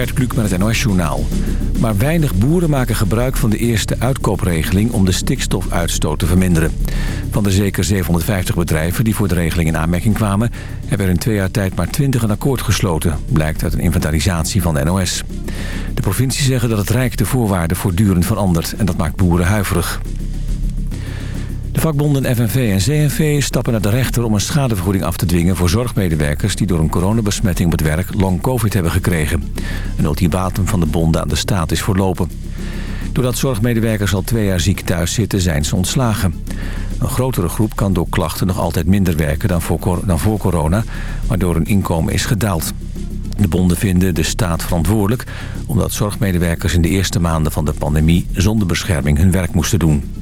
Gert Kluk met het NOS Journaal. Maar weinig boeren maken gebruik van de eerste uitkoopregeling... om de stikstofuitstoot te verminderen. Van de zeker 750 bedrijven die voor de regeling in aanmerking kwamen... hebben er in twee jaar tijd maar 20 een akkoord gesloten... blijkt uit een inventarisatie van de NOS. De provincies zeggen dat het Rijk de voorwaarden voortdurend verandert... en dat maakt boeren huiverig. De vakbonden FNV en CNV stappen naar de rechter om een schadevergoeding af te dwingen voor zorgmedewerkers die door een coronabesmetting op het werk long covid hebben gekregen. Een ultimatum van de bonden aan de staat is voorlopen. Doordat zorgmedewerkers al twee jaar ziek thuis zitten zijn ze ontslagen. Een grotere groep kan door klachten nog altijd minder werken dan voor, dan voor corona, waardoor hun inkomen is gedaald. De bonden vinden de staat verantwoordelijk omdat zorgmedewerkers in de eerste maanden van de pandemie zonder bescherming hun werk moesten doen.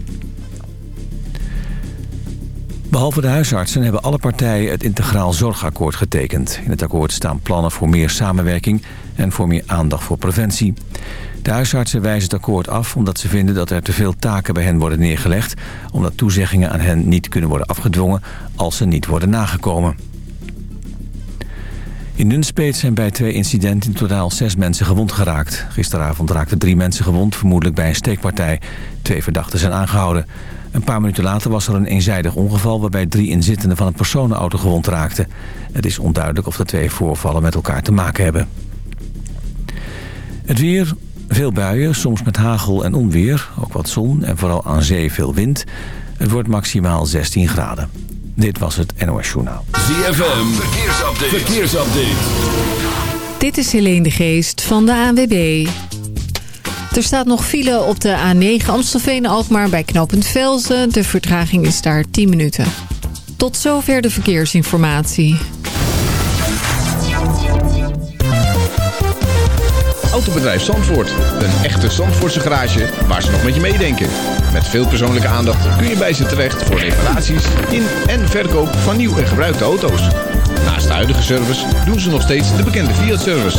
Behalve de huisartsen hebben alle partijen het integraal zorgakkoord getekend. In het akkoord staan plannen voor meer samenwerking en voor meer aandacht voor preventie. De huisartsen wijzen het akkoord af omdat ze vinden dat er te veel taken bij hen worden neergelegd... omdat toezeggingen aan hen niet kunnen worden afgedwongen als ze niet worden nagekomen. In Nunspeet zijn bij twee incidenten in totaal zes mensen gewond geraakt. Gisteravond raakten drie mensen gewond, vermoedelijk bij een steekpartij. Twee verdachten zijn aangehouden. Een paar minuten later was er een eenzijdig ongeval... waarbij drie inzittenden van een personenauto gewond raakten. Het is onduidelijk of de twee voorvallen met elkaar te maken hebben. Het weer, veel buien, soms met hagel en onweer. Ook wat zon en vooral aan zee veel wind. Het wordt maximaal 16 graden. Dit was het NOS Journaal. ZFM, verkeersupdate. verkeersupdate. Dit is Helene de Geest van de ANWB. Er staat nog file op de A9 Amstelveen-Alkmaar bij knooppunt Velzen. De vertraging is daar 10 minuten. Tot zover de verkeersinformatie. Autobedrijf Zandvoort. Een echte Zandvoortse garage waar ze nog met je meedenken. Met veel persoonlijke aandacht kun je bij ze terecht voor reparaties in en verkoop van nieuw en gebruikte auto's. Naast de huidige service doen ze nog steeds de bekende Fiat-service.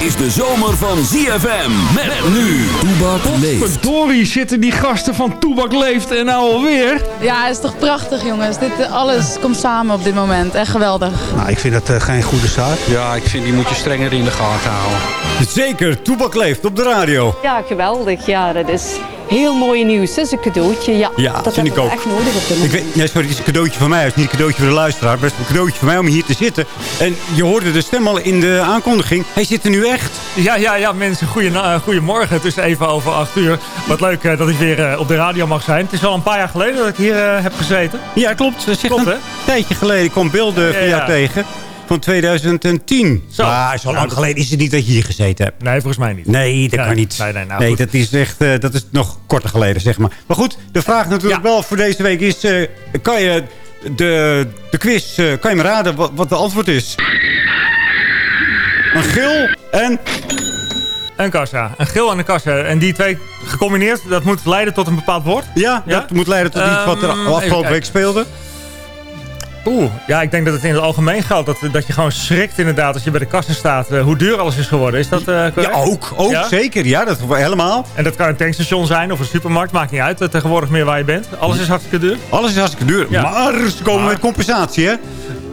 is de zomer van ZFM. Met nu Toebak leeft. Verdorie zitten die gasten van Toebak leeft en nou alweer. Ja, het is toch prachtig jongens. Dit, eh, alles komt samen op dit moment. Echt geweldig. Nou, ik vind dat uh, geen goede zaak. Ja, ik vind die moet je strenger in de gaten houden. Zeker, Toebak leeft op de radio. Ja, geweldig. Ja, dat is heel mooi nieuws. Dat is een cadeautje. Ja, ja dat vind ik ook. echt nodig op ik weet, nee, sorry, het is een cadeautje van mij. Het is niet een cadeautje voor de luisteraar. Maar het is een cadeautje voor mij om hier te zitten. En je hoorde de stem al in de aankondiging. Hij zit er nu echt. Ja, ja, ja mensen. Goeie, uh, goedemorgen. Het is even over acht uur. Wat leuk uh, dat ik weer uh, op de radio mag zijn. Het is al een paar jaar geleden dat ik hier heb gezeten. Ja, klopt. Dat klopt, een hè? tijdje geleden. Ik kwam beelden via ja, tegen van 2010. Zo. Maar zo lang geleden is het niet dat je hier gezeten hebt. Nee, volgens mij niet. Nee, dat kan niet. Nee, nee, nou nee dat is echt uh, dat is nog korter geleden, zeg maar. Maar goed, de vraag natuurlijk ja. wel voor deze week is... Uh, kan je de, de quiz, uh, kan je me raden wat, wat de antwoord is? Een gil en... Een kassa. Een gil en een kassa. En die twee gecombineerd, dat moet leiden tot een bepaald woord? Ja, ja? dat moet leiden tot iets wat er ehm, afgelopen week speelde. Oeh, ja, ik denk dat het in het algemeen geldt. Dat, dat je gewoon schrikt inderdaad als je bij de kassen staat. Uh, hoe duur alles is geworden. Is dat uh, Ja, ook. Ook, ja? zeker. Ja, dat helemaal. En dat kan een tankstation zijn of een supermarkt. Maakt niet uit uh, tegenwoordig meer waar je bent. Alles is hartstikke duur. Alles is hartstikke duur. Ja. Maar ze komen maar. met compensatie, hè?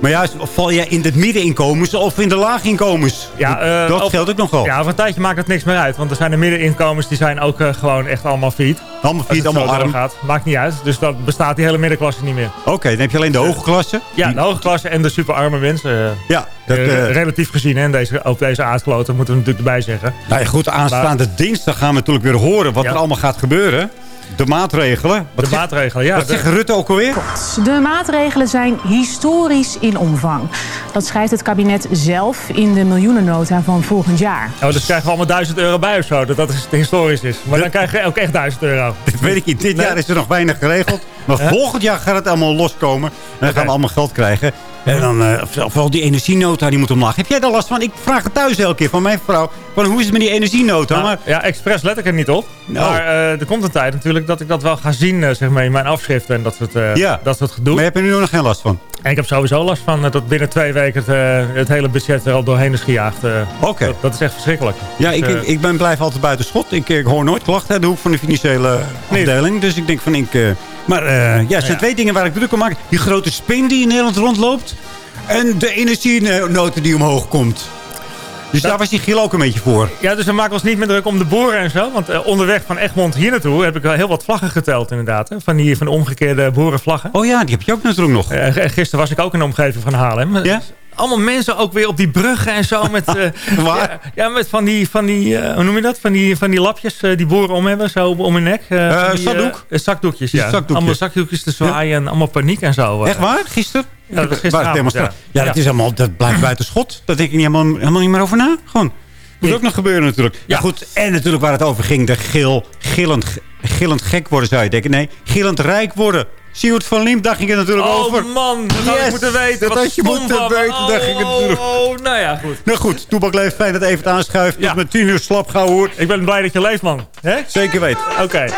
Maar ja, val jij in het middeninkomens of in de laaginkomens? Ja, dat geldt ook nog wel. Ja, over een tijdje maakt het niks meer uit. Want er zijn de middeninkomens, die zijn ook gewoon echt allemaal failliet. Allemaal failliet, allemaal arm. Gaat. Maakt niet uit. Dus dat bestaat die hele middenklasse niet meer. Oké, okay, dan heb je alleen de hoge klasse. Ja, de hoge klasse en de superarme mensen. Ja. Dat, uh, relatief gezien, hè, deze, op deze aardkloten moeten we natuurlijk erbij zeggen. Nou ja, goed, aanstaande maar, dinsdag gaan we natuurlijk weer horen wat ja. er allemaal gaat gebeuren. De maatregelen. Wat de maatregelen, ja. Wat zegt Rutte ook alweer? De maatregelen zijn historisch in omvang. Dat schrijft het kabinet zelf in de miljoenennota van volgend jaar. Oh, dus krijgen we allemaal 1000 euro bij of zo, dat dat historisch is. Maar dan krijg je ook echt 1000 euro. Dit weet ik niet. Dit jaar is er nog weinig geregeld. Maar volgend jaar gaat het allemaal loskomen. En dan gaan we allemaal geld krijgen. En dan uh, vooral die energienota die moet omlaag. Heb jij daar last van? Ik vraag het thuis elke keer van mijn vrouw. Van, hoe is het met die energienota? Nou, maar... Ja, expres let ik er niet op. Nou. Maar uh, er komt een tijd natuurlijk dat ik dat wel ga zien uh, zeg maar, in mijn afschriften. En dat soort, ja. dat soort gedoe. Maar heb je er nu nog geen last van? En ik heb sowieso last van dat binnen twee weken het, het hele budget er al doorheen is gejaagd. Oké. Okay. Dat, dat, is echt verschrikkelijk. Ja, ik, ik, ik ben blijf altijd buiten schot. Ik, ik hoor nooit klachten uit de hoek van de financiële afdeling. Dus ik denk van ik... maar ja, er zijn ja. twee dingen waar ik druk om maak. Die grote spin die in Nederland rondloopt. En de energienoten die omhoog komt. Dus dat, daar was die Giel ook een beetje voor. Ja, dus we maken ons niet meer druk om de boren en zo. Want uh, onderweg van Egmond hier naartoe heb ik wel heel wat vlaggen geteld inderdaad. Hè? Van die van de omgekeerde boerenvlaggen. Oh ja, die heb je ook natuurlijk nog. Uh, gisteren was ik ook in de omgeving van Haarlem. Ja? Allemaal mensen ook weer op die bruggen en zo. Met, uh, ja, ja, met van die, van die hoe noem je dat? Van die, van die lapjes die boeren om hebben, zo om hun nek. die, zakdoek? zakdoekjes, ja. Zakdoekjes. Allemaal zakdoekjes te zwaaien ja? en allemaal paniek en zo. Echt waar? Gisteren? Ja, dat, gisteravond, ja. ja, dat, is allemaal, dat blijft buiten schot. Daar denk ik niet helemaal, helemaal niet meer over na. Gewoon. Moet ook nog gebeuren natuurlijk. Ja. goed, en natuurlijk waar het over ging. De gil, gillend, gillend gek worden zou je denken. Nee, gillend rijk worden. Siewert van Limp, daar ging het natuurlijk oh, over. Oh man, dat had yes, ik moeten weten. Dat had je moeten weten, oh, daar ging het natuurlijk Oh, nou ja, goed. Nou goed, Toebak leeft fijn dat even het aanschuift. Ja. Tot met tien uur slap gauw hoor. Ik ben blij dat je leeft, man. He? Zeker weten. Oké. Okay.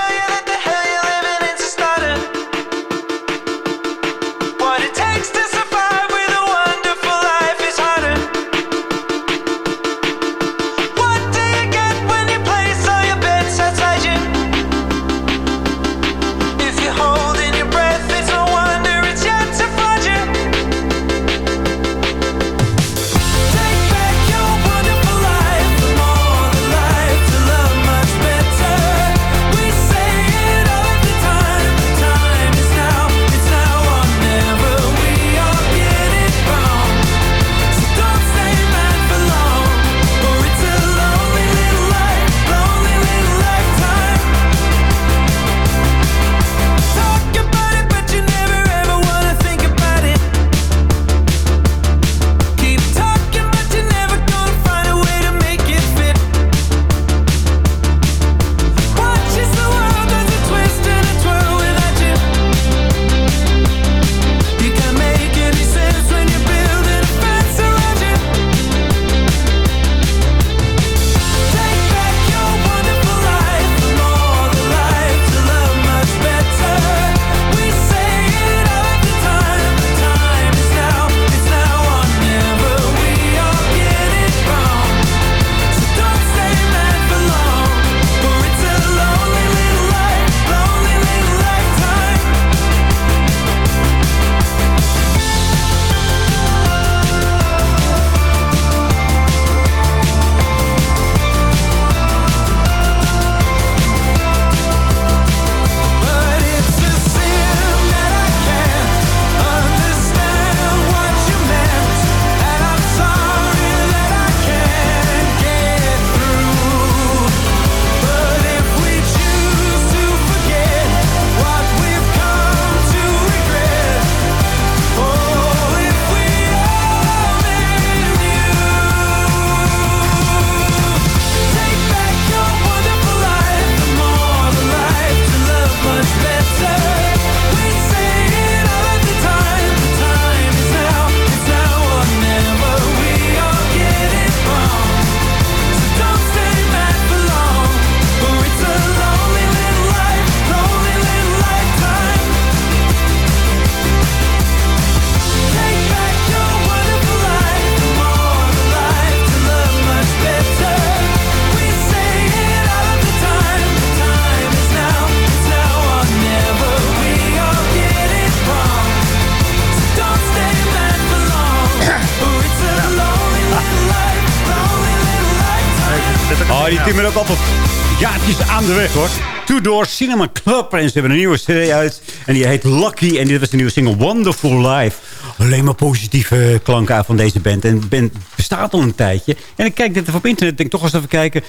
Aan de weg hoor. Two Door Cinema Club. En ze hebben een nieuwe serie uit. En die heet Lucky. En dit was de nieuwe single Wonderful Life. Alleen maar positieve klanken van deze band. En de band bestaat al een tijdje. En ik kijk dit even op internet. denk toch eens even kijken.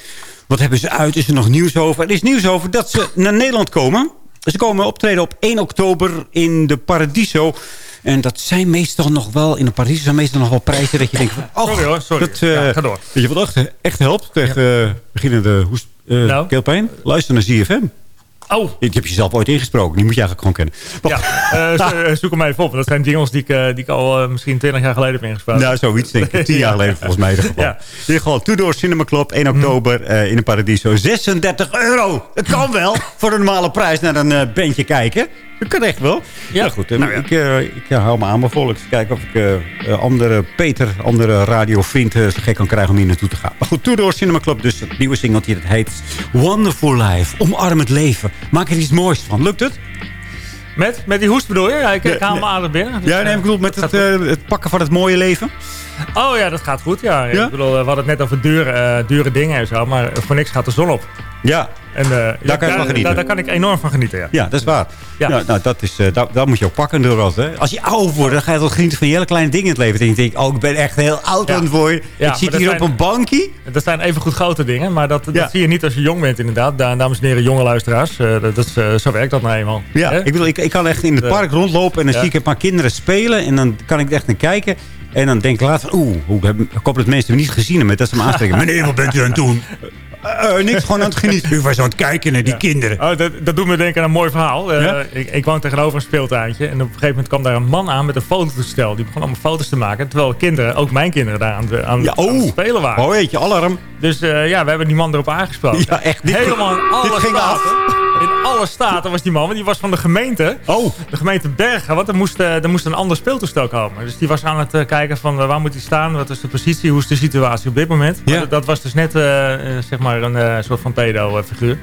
Wat hebben ze uit? Is er nog nieuws over? Er is nieuws over dat ze naar Nederland komen. Ze komen optreden op 1 oktober in de Paradiso. En dat zijn meestal nog wel, in de Paradiso zijn meestal nog wel prijzen dat je denkt van... Oh, sorry hoor, sorry. Dat, uh, ja, ga door. Weet je wat echt, echt helpt tegen ja. uh, beginnende hoest, uh, nou. keelpijn? Luister naar ZFM. Oh. Ik heb jezelf ooit ingesproken. Die moet je eigenlijk gewoon kennen. Ja, zo- eh, zoek hem even op. Dat zijn jingles die ik, die ik al misschien 20 jaar geleden heb ingesproken. Nou, zoiets denk ik. Tien jaar Ja. geleden volgens mij. in ieder geval. Ja. Tudor Cinema Club, 1 oktober eh, in een Paradiso. 36 euro. Dat kan wel. Voor een normale prijs naar een bandje kijken. Dat kan echt wel. Ja, Nou goed. eh, Ik, eh, ik eh, hou me aan mijn volk. Kijken of ik eh, andere Peter, andere radiovriend eh, zo gek kan krijgen om hier naartoe te gaan. Maar goed, Tudor Cinema Club. Dus het nieuwe singeltje. Dat heet Wonderful Life. Omarm het leven. Maak er iets moois van. Lukt het? Met, met die hoest bedoel je? Ja, ik, ik haal Nee. me aardig binnen. Dus, Ja, nee, ik bedoel met het, het pakken van het mooie leven. Oh ja, dat gaat goed. Ja. Ja? Ik bedoel, we hadden het net over dure, dure dingen en zo. Maar voor niks gaat de zon op. Ja, En, eh, ja, kan. Daar, daar kan ik enorm van genieten, ja. Ja, dat is waar. Ja. Nou, dat is, daar, daar moet je ook pakken door wat. Hè. Als je oud wordt, dan ga je toch genieten van hele kleine dingen in het leven. Dan denk oh, ik ben echt heel oud aan het worden. Ik zit hier op een bankje. Dat zijn even goed grote dingen, maar dat, dat zie je niet als je jong bent inderdaad. Da dames en heren, jonge luisteraars. eh, dat is, zo werkt dat nou eenmaal. Ja, ik, bedoel, ik, ik kan echt in het park rondlopen en dan zie ik een paar kinderen spelen. En dan kan ik echt naar kijken. En dan denk ik later oeh, hoe heb- ik hoop dat mensen me niet gezien hebben. Dat ze me aanspreken. Meneer, wat bent u aan het doen? Eh, eh, niks, gewoon aan het genieten. U was aan het kijken naar die kinderen. Oh, dat, dat doet me denken aan een mooi verhaal. Eh, Ja? ik, ik woon tegenover een speeltuintje. En op een gegeven moment kwam daar een man aan met een fototoestel. Die begon allemaal foto's te maken. Terwijl kinderen, ook mijn kinderen, daar aan, het- aan, Ja, aan het oh. spelen waren. Oh, weet je, alarm. Dus ja, we hebben die man erop aangesproken. Ja, echt. Dit- Helemaal dit ging af. In alle staten was die man. Want die was van de gemeente. Oh. De gemeente Bergen. Want er moest, eh, er moest een ander speeltoestel komen. Dus die was aan het eh, kijken van eh, waar moet hij staan? Wat is de positie? Hoe is de situatie op dit moment? Ja. dat, dat was dus net zeg maar een soort van pedo-figuur.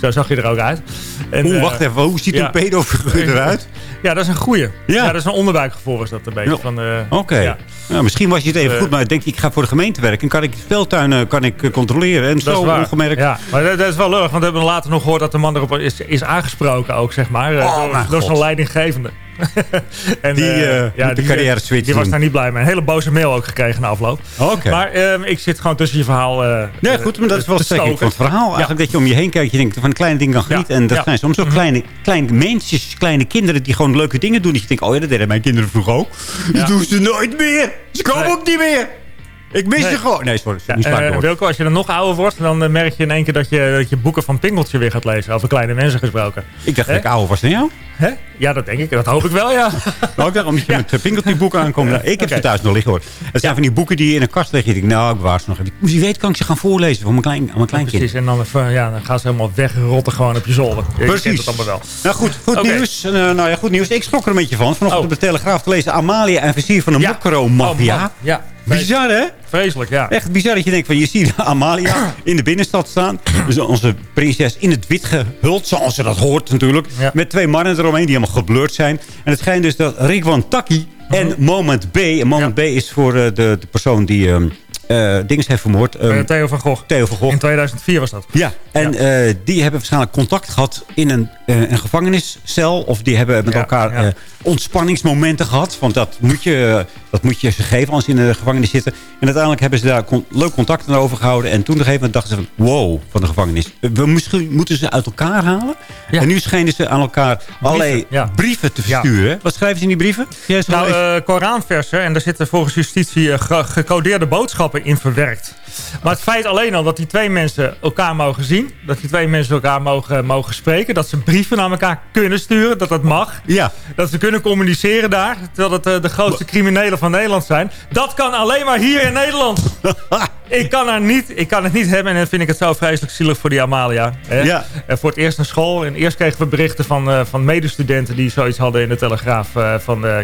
Zo zag je er ook uit. En, Oeh, eh, wacht even. Hoe ziet ja. een pedofiguur eruit? Ja, dat is een goeie. Ja. Ja, dat is een onderbuikgevoel is dat een beetje. Oké. ja. Nou, misschien was je het even goed, maar ik denk ik ga voor de gemeente werken. En kan ik speeltuinen kan ik, controleren. En Dat zo ongemerkt. Ja, maar dat, dat is wel lullig, want we hebben later nog gehoord dat de man erop is, is aangesproken ook, zeg maar. eh, Oh, door door zijn leidinggevende. en, Die, eh, eh, moet de carrière switch Die was daar niet blij mee. Een hele boze mail ook gekregen na afloop. Oké. Maar ehm, ik zit gewoon tussen je verhaal... eh, Nee, goed, maar dat is wel van het verhaal. Eigenlijk dat je om je heen kijkt. Je denkt van een kleine ding kan genieten. En dat Ja. zijn soms ook kleine, kleine mensjes, kleine kinderen die gewoon leuke dingen doen. Dat je denkt, oh ja, dat deden mijn kinderen vroeger ook. Dat Ja. doen ze nooit meer. Ze komen Nee. ook niet meer. Ik mis Nee. ze gewoon. Nee, sorry. Ja, niet eh. Wilco, als je dan nog ouder wordt, dan eh, merk je in één keer dat je, dat je boeken van Pingeltje weer gaat lezen. Over kleine mensen gesproken. Ik dacht Hè? dat ik ouder was dan jou. Hè? Ja, dat denk ik. Dat hoop ik wel, ja. Ik dacht, omdat je met uh, Pinkeltje boeken aankomt. Nou, ik heb ze thuis nog liggen hoor. Het zijn van die boeken die je in een kast liggen. Ik denk, nou, ik bewaar ze nog even. Je weet kan ik ze gaan voorlezen voor mijn, klein, aan mijn kleinkind. Precies, en dan, eh, ja, dan gaan ze helemaal wegrotten gewoon op je zolder. Je Precies. het allemaal wel. Nou goed, goed nieuws. Eh, nou ja, goed nieuws. Ik schrok er een beetje van. Vanochtend Oh. op de Telegraaf te lezen. Amalia en versier van de Ja. Mokro-maffia. Oh, ja, Bizar hè? Vreselijk, ja. Echt bizar dat je denkt van je ziet Amalia in de binnenstad staan. Dus onze prinses in het wit gehuld, zoals ze dat hoort natuurlijk. Ja. Met twee mannen eromheen die helemaal geblurred zijn. En het schijnt dus dat Rikwan Taki en Moment B. En Moment Ja. B is voor eh, de, de persoon die ehm eh, Dings heeft vermoord. ehm, Eh, Theo van Gogh. Theo van Gogh. In 2004 was dat. Ja, en die hebben waarschijnlijk contact gehad in een, een gevangeniscel. Of die hebben met Ja, elkaar ja. ontspanningsmomenten gehad. Want dat moet, je, dat moet je ze geven als ze in de gevangenis zitten. En uiteindelijk hebben ze daar con- leuk contact aan overgehouden. En toen op een gegeven moment dachten ze van... Wow, van de gevangenis. We misschien moeten ze uit elkaar halen. Ja. En nu schijnen ze aan elkaar allerlei ja. brieven te Ja. versturen. Wat schrijven ze in die brieven? Nou, eh Koranversen. En daar zitten volgens justitie eh, ge- gecodeerde boodschappen in verwerkt. Maar het feit alleen al dat die twee mensen elkaar mogen zien. Dat die twee mensen elkaar mogen, mogen spreken. Dat ze brieven naar elkaar kunnen sturen. Dat dat mag. ja. Dat ze kunnen communiceren daar. Terwijl het eh, de grootste criminelen van Nederland zijn. Dat kan alleen maar hier in Nederland. ik, kan er niet, ik kan het niet hebben. En dan vind ik het zo vreselijk zielig voor die Amalia. Hè? Ja. En voor het eerst naar school. En eerst kregen we berichten van, eh, van medestudenten die zoiets hadden in de Telegraaf. eh, van, eh,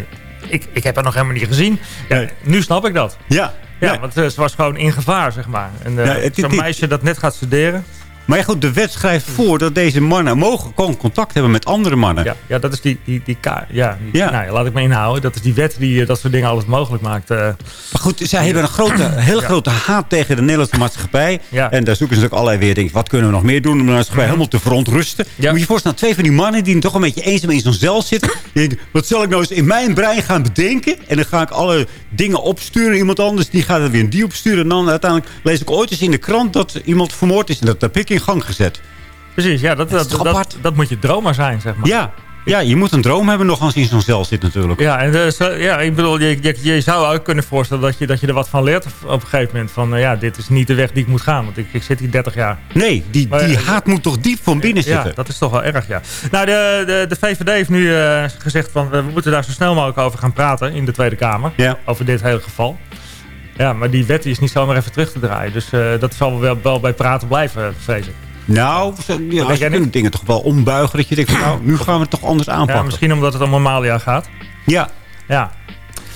ik, ik heb haar nog helemaal niet gezien. Ja, Nee. Nu snap ik dat. Ja. Ja, Nee. want ze was gewoon in gevaar, zeg maar. En Ja, het- zo'n meisje dat net gaat studeren. Maar ja, goed, de wet schrijft voor dat deze mannen mogen gewoon contact hebben met andere mannen. Ja, ja dat is die, die, die, ka- ja, die- Ja. Nou, ja, laat ik me inhouden. Dat is die wet die eh, dat soort dingen altijd mogelijk maakt. eh. Maar goed, zij hebben een grote, hele Ja. grote haat tegen de Nederlandse maatschappij. Ja. En daar zoeken ze ook allerlei weer. Wat kunnen we nog meer doen om de maatschappij helemaal te verontrusten? Moet je je voorstellen, twee van die mannen die toch een beetje eenzaam in zo'n cel zitten. Die denken, wat zal ik nou eens in mijn brein gaan bedenken? En dan ga ik alle dingen opsturen. Iemand anders die gaat er weer een die opsturen. En dan uiteindelijk lees ik ooit eens in de krant dat iemand vermoord is. En dat heb ik in gang gezet. Precies, ja, dat, Dat dat, moet je droma zijn, zeg maar. Ja, Ja, je moet een droom hebben nog als je in zo'n cel zit natuurlijk. Ja, en dus, eh, ja, ik bedoel, je, je, je zou ook kunnen voorstellen dat je, dat je er wat van leert op een gegeven moment. Van, eh, ja, dit is niet de weg die ik moet gaan, want ik, ik zit hier 30 jaar. Nee, die, Maar, die eh, haat moet toch diep van binnen zitten? Ja, dat is toch wel erg, ja. Nou, de, de, de VVD heeft nu gezegd van, we moeten daar zo snel mogelijk over gaan praten in de Tweede Kamer. Ja. Over dit hele geval. Ja, maar die wet is niet zomaar even terug te draaien. Dus eh, dat zal wel, wel bij praten blijven, vrees ik. Nou, zo- ja, ze kunnen dingen toch wel ombuigen. Dat je denkt, van, nou, nu gaan we het toch anders Ja, aanpakken. misschien omdat het om Amalia gaat. Ja. Ja.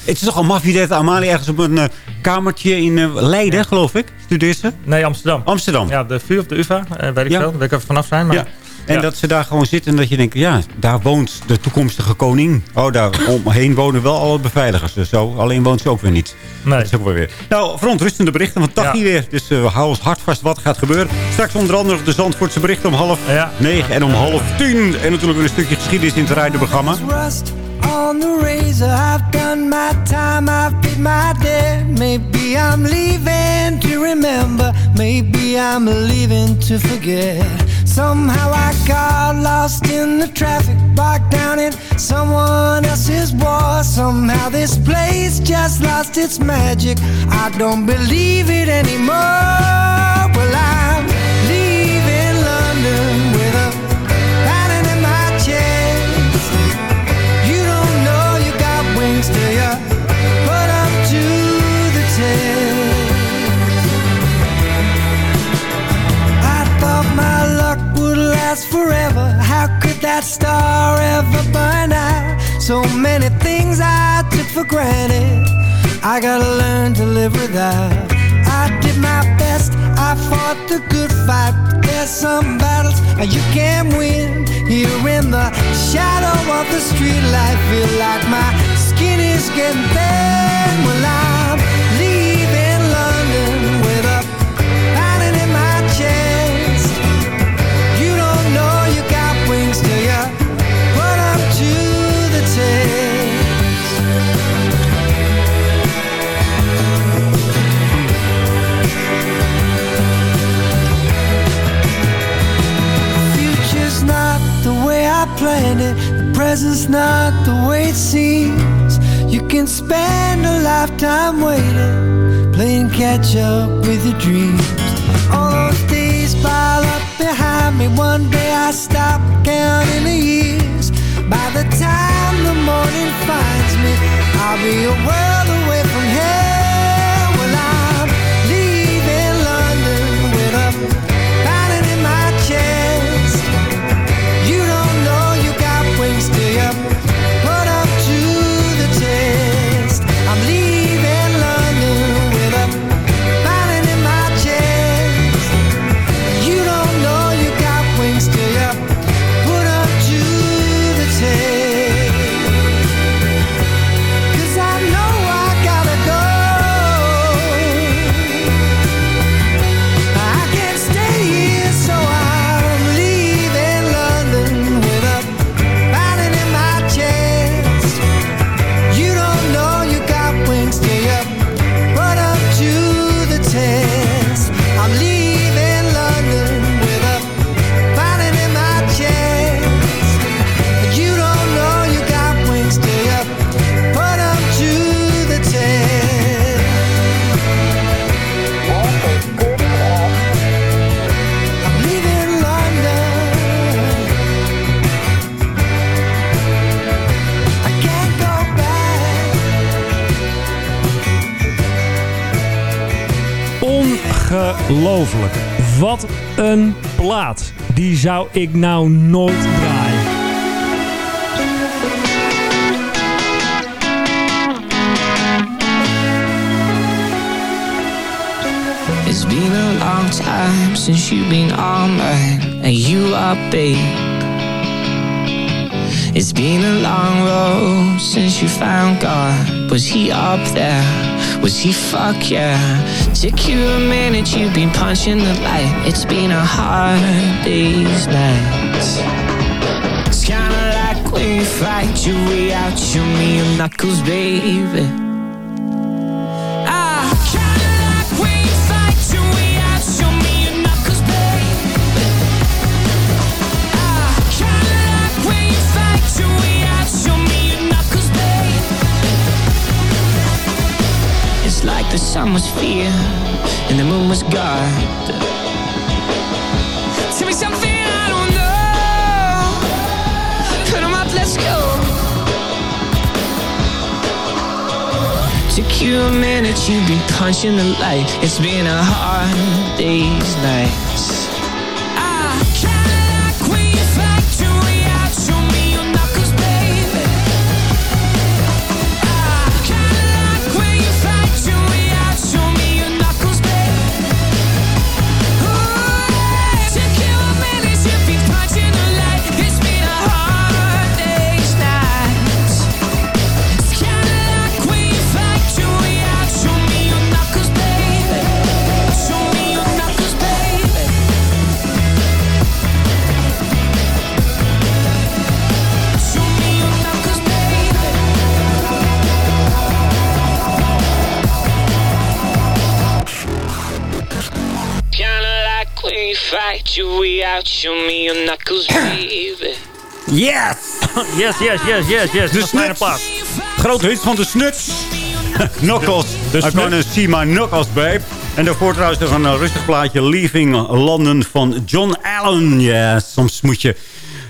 Het is toch al maffie dat Amalia ergens op een eh, kamertje in eh, Leiden, geloof ik, studeert ze? Nee, Amsterdam. Amsterdam. Ja, de VU of de UvA, weet ik Ja. veel. Daar wil ik even vanaf zijn. Maar Ja. En Ja. dat ze daar gewoon zitten en dat je denkt, ja, daar woont de toekomstige koning. Oh, daar omheen wonen wel alle beveiligers. Dus zo, alleen woont ze ook weer niet. Nee. Dat is ook wel weer. Nou, verontrustende berichten van Tachi Ja. weer. Dus eh, we houden ons hard vast wat gaat gebeuren. Straks onder andere de Zandvoortse berichten om half Ja. negen en om half tien. En natuurlijk weer een stukje geschiedenis in het rijdenprogramma. on the razor. I've done my time, I've paid my debt. Maybe I'm leaving to remember. Maybe I'm leaving to forget. Somehow I got lost in the traffic, bogged down in someone else's war. Somehow this place just lost its magic. I don't believe it anymore. Well, I'm last forever. How could that star ever burn out? So many things I took for granted. I gotta learn to live without. I did my best, I fought the good fight. There's some battles you can't win. Here in the shadow of the street light, feel like my skin is getting thin. Well, I'm present's not the way it seems. You can spend a lifetime waiting, playing catch up with your dreams. All those days pile up behind me. One day I stop counting the years. By the time the morning finds me, I'll be a world Ongelooflijk. Wat een plaat. Die zou ik nou nooit draaien. It's been a long time since you've been on mine, and you are babe. It's been a long road since you found God. Was he up there? Was he fuck yeah? Took you a minute, you've been punching the light. It's been a hard day's night. It's kinda like you fight your way out, show me your knuckles, baby. Sun was fear and the moon was God. Tell me something I don't know. Put up, let's go. Took you a minute, you've been punching the light. It's been a hard day's nights. Fight your way out. Show me your knuckles, baby. Yes! Yes, yes, yes, yes, yes. De Snuts. plaats. Grote hit van de Snuts. Knuckles. De I Snuts. gonna see my knuckles, babe. En daarvoor trouwens nog een eh, rustig plaatje. Leaving London van John Allen. Ja, soms moet je...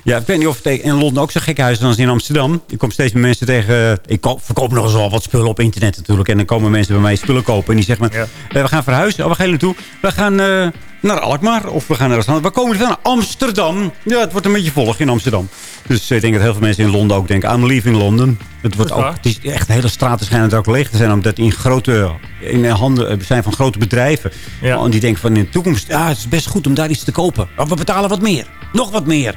Ja, ik weet niet of het in Londen ook zo gek huis is als in Amsterdam. Ik kom steeds meer mensen tegen... Ik koop, verkoop nog eens wel wat spullen op internet natuurlijk. En dan komen mensen bij mij spullen kopen. En die zeggen me, eh, we gaan verhuizen. Oh, waar gaan jullie naartoe? We gaan eh, naar Alkmaar. Of we gaan naar Amsterdam. Waar komen jullie van? Amsterdam. Ja, het wordt een beetje volg in Amsterdam. Dus ik denk dat heel veel mensen in Londen ook denken... I'm leaving London. Het, wordt ook, het is echt hele straten schijnen er ook leeg te zijn. Omdat in grote in handen eh, zijn van grote bedrijven. Ja. En die denken van in de toekomst... Ja, het is best goed om daar iets te kopen. Maar we betalen wat meer. Nog wat meer.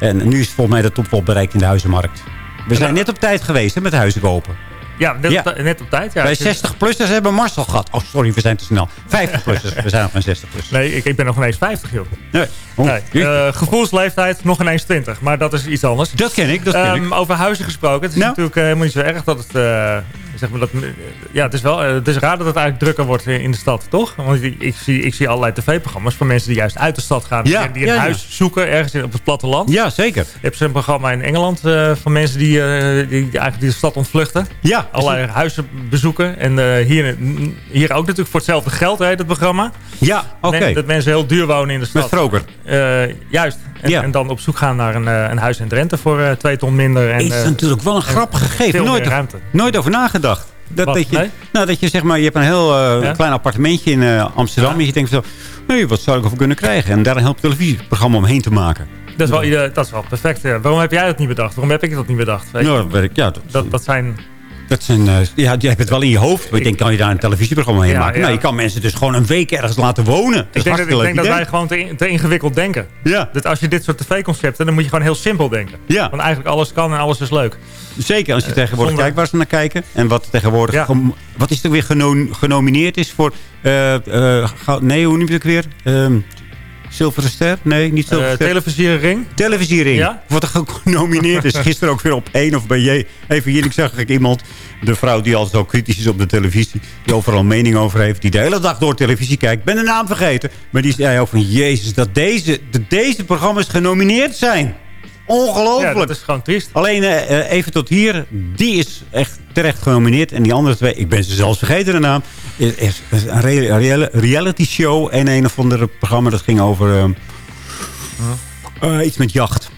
En nu is volgens mij de top wel bereikt in de huizenmarkt. We zijn net op tijd geweest hè, met huizen kopen. Ja, net, Ja. Op, net op tijd. Ja. Bij Ik- 60-plussers hebben Marcel gehad. Oh, sorry, we zijn te snel. 50-plussers. we zijn nog geen 60-plussers. Nee, ik, ik ben nog ineens 50, joh. Nee. Oh, Nee, eh, gevoelsleeftijd nog ineens 20, maar dat is iets anders. dat ken ik, dat ken Ehm, ik. over huizen gesproken. Het is Nou? natuurlijk eh, helemaal niet zo erg dat het... zeg maar dat, eh, ja, het is wel eh, het is raar dat het eigenlijk drukker wordt in de stad, toch? Want ik, ik zie, ik zie allerlei tv-programma's van mensen die juist uit de stad gaan. Ja, die die een ja, ja. huis zoeken ergens in, op het platteland. Ja, zeker. Je hebt zo'n programma in Engeland eh, van mensen die, eh, die eigenlijk de stad ontvluchten. Ja, Allerlei huizen bezoeken. En hier, hier ook natuurlijk voor hetzelfde geld heet het programma. ja oké. Dat mensen heel duur wonen in de stad. Met. Eh, juist. En, Ja. en dan op zoek gaan naar een, eh, een huis in Drenthe voor eh, twee ton minder. En, is eh, natuurlijk wel een grappig gegeven. Nooit, ruimte. nooit over nagedacht. Dat, Wat? dat je, Nee? nou, dat je zeg maar, je hebt een heel Ja? klein appartementje in Amsterdam. En je denkt zo, nee, wat zou ik ervoor kunnen krijgen? En daar een heel televisieprogramma omheen te maken. dat, is wel, dat is wel perfect. Waarom heb jij dat niet bedacht? Waarom heb ik dat niet bedacht? Weet? Nou, dat, weet ik, ja, dat, dat, dat zijn... dat zijn, eh, ja, je hebt het wel in je hoofd. Maar ik denk, kan je daar een televisieprogramma heen Ja, maken? ja. Nou, je kan mensen dus gewoon een week ergens laten wonen. Dat Ik denk, dat, ik hartstikke denk dat leuk wij gewoon te, in- te ingewikkeld denken. Ja, Dat als je dit soort tv-concepten, dan moet je gewoon heel simpel denken. Ja. Want eigenlijk alles kan en alles is leuk. zeker. Als je Eh, tegenwoordig zonder- kijkt waar ze naar kijken. En wat tegenwoordig... Ja. wat is er weer geno- genomineerd is voor... eh, nee, hoe noem je het weer? Zilveren Ster? Nee, niet Uh, Zilveren Ster. televisiering. Televisiering. Ja? Wat er genomineerd is. Gisteren ook weer op één of bij J. Even hier, ik zag ik iemand. De vrouw die altijd zo kritisch is op de televisie. Die overal mening over heeft. Die de hele dag door televisie kijkt. Ik ben de naam vergeten. Maar die zei ook van... Jezus, dat deze, dat deze programma's genomineerd zijn. Ongelooflijk. Ja, dat is gewoon triest. Alleen eh, eh, even tot hier. Die is echt terecht genomineerd. En die andere twee, ik ben ze zelfs vergeten de naam. Is, is, is een rea- reali- reality show. En een of andere programma dat ging over... eh, eh, iets met jacht.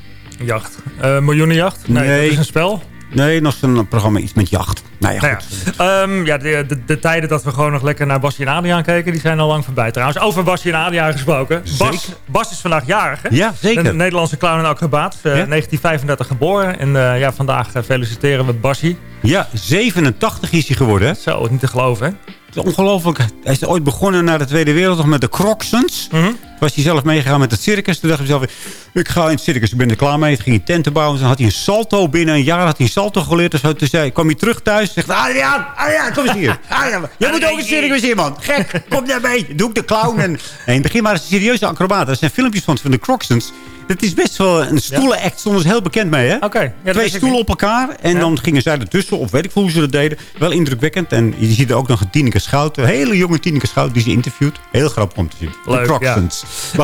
Jacht. Miljoenenjacht? Nee, Nee. dat is een spel. Nee, nog zo'n programma iets met jacht. Nou ja, Nou goed. ja, Ehm, ja de, de, de tijden dat we gewoon nog lekker naar Basje en Adriaan keken... die zijn al lang voorbij. Trouwens, over Basje en Adriaan gesproken. Bas, Bas is vandaag jarig, hè? Ja, zeker. Een Nederlandse clown en acrobaat. eh, Ja. 1935 geboren. En eh, ja, vandaag eh, feliciteren we Basje. Ja, 87 is hij geworden. Hè? Zo, niet te geloven, hè? Ongelooflijk. Hij is ooit begonnen na de Tweede Wereldoorlog met de Crocsons. Mhm. Was hij zelf meegegaan met het circus. Toen dacht hij zelf, ik ga in het circus, ik ben er klaar mee. Toen ging hij tenten bouwen. Toen had hij een salto. Binnen een jaar had hij een salto geleerd. Dus toen zei, kwam hij terug thuis. Zegt, Adriaan, Adriaan, kom eens hier. Adriaan, je moet ook een circus in, man. Gek, kom daar mee. Doe ik de clown. En, en in het begin waren ze serieuze acrobaten. Er zijn filmpjes van, van de Crocsons. Het is best wel een stoelenact. Stonden ze heel bekend mee, hè? Oké. Ja, Twee stoelen op elkaar. En dan gingen zij ertussen. Of weet ik veel hoe ze dat deden. Wel indrukwekkend. En je ziet er ook nog een Tineke Schout. Een hele jonge Tineke Schout die ze interviewt. Heel grappig om te zien. Leuk.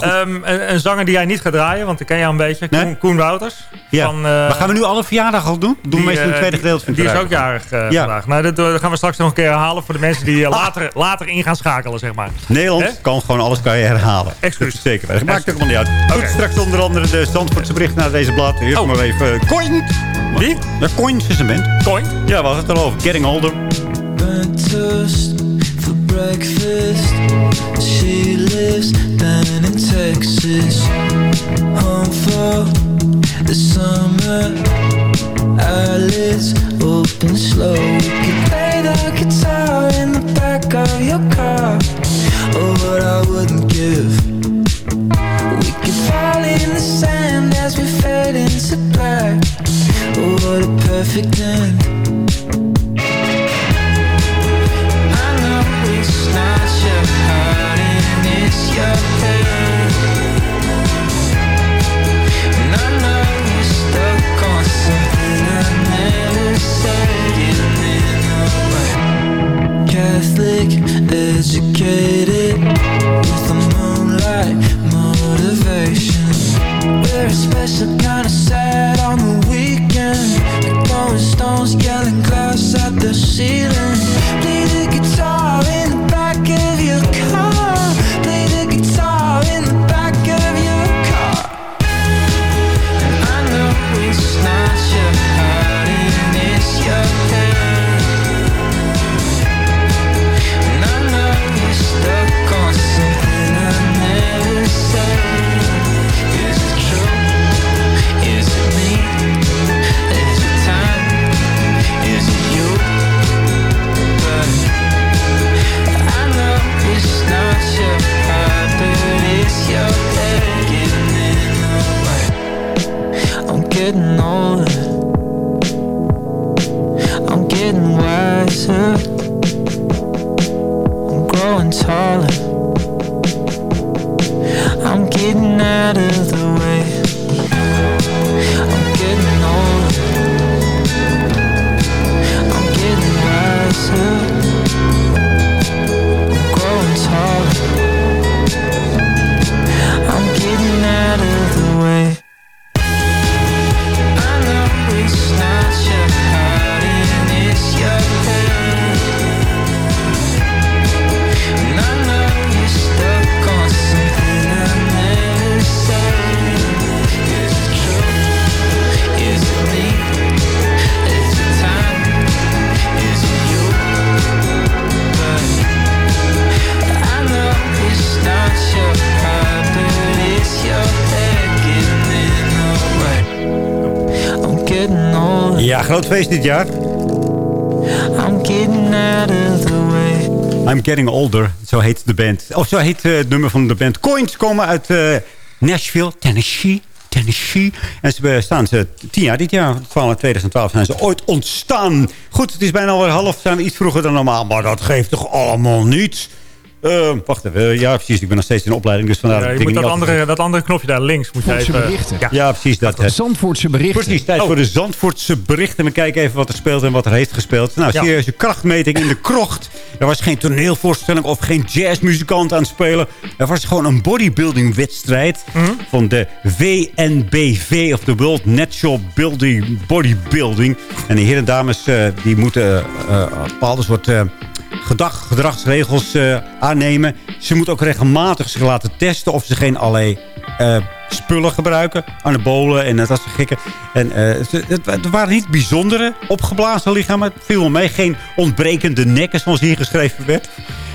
Ehm, een, een zanger die jij niet gaat draaien, want ik ken jou een beetje. Nee? Koen, Wouters. ja. Van, eh, maar gaan we nu alle verjaardag al doen? Doen we meestal in het eh, tweede gedeelte van Die is ook jarig Ja. vandaag. Nou, dat, dat gaan we straks nog een keer herhalen voor de mensen die eh, later, later in gaan schakelen, zeg maar. Nederland kan gewoon alles kan je herhalen. Excuus. Zeker. Dat maakt ook wel niet uit. Goed, straks onder andere de Zandvoortse bericht naar deze blad. Eerst Oh. maar even Coin. Wie? Ja, Coin is een band. Coin? Ja, we hadden het al over. Getting Older. toast for breakfast. She lives down in Texas. Home for the summer. Eyelids open slow. Could play the guitar in the back of your car. Oh, what I wouldn't give. Could fall in the sand as we fade into black. What a perfect end. I know it's not your heart it's your. And I know you're stuck on something I never said. Way, Catholic, educated, We're a special kind of sad on the weekend. Throwing stones, yelling glass at the ceiling. Feest dit jaar. I'm getting out of the way. I'm Getting Older. Zo heet de band. Of zo heet eh, het nummer van de band. Coins komen uit eh, Nashville, Tennessee. Tennessee. En ze bestaan ze tien jaar dit jaar. 12, 2012 zijn ze ooit ontstaan. Goed, het is bijna alweer half. Zijn we iets vroeger dan normaal. Maar dat geeft toch allemaal niets. Eh, wacht even. Ja, precies. Ik ben nog steeds in opleiding. Dus vandaar Ja, dat je moet dat andere, dat andere knopje daar links moet je Zandvoortse even... berichten. Ja. Ja, precies. Dat, het. Zandvoortse berichten. Precies, tijd Oh. voor de Zandvoortse berichten. We kijken even wat er speelt en wat er heeft gespeeld. Nou, Ja. serieuze krachtmeting in de krocht. Er was geen toneelvoorstelling of geen jazzmuzikant aan het spelen. Er was gewoon een bodybuilding-wedstrijd Mhm. van de WNBV, of de World Natural Building Bodybuilding. En de heren en dames eh, die moeten eh, eh, bepaalde soort eh, gedag, gedragsregels eh, aannemen. Ze moeten ook regelmatig zich laten testen of ze geen allerlei eh, spullen gebruiken. Anabolen en dat soort gekken. En eh, het, waren niet bijzondere opgeblazen lichamen. Het viel mee. Geen ontbrekende nekken zoals hier geschreven werd.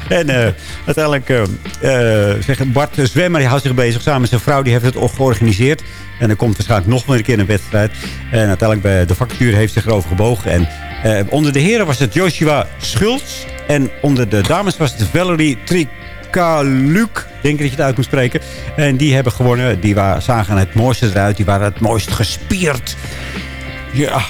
En eh, uiteindelijk, eh eh, zeg, Bart Zwemmer die houdt zich bezig samen met zijn vrouw. Die heeft het georganiseerd. En er komt waarschijnlijk nog wel een keer een wedstrijd. En uiteindelijk bij de vacature heeft zich erover gebogen. En eh, onder de heren was het Joshua Schultz. En onder de dames was het Valerie Trikaluk. Denk dat je het uit moet spreken. En die hebben gewonnen. Die waren, zagen het mooiste eruit. Die waren het mooist gespierd. Ja,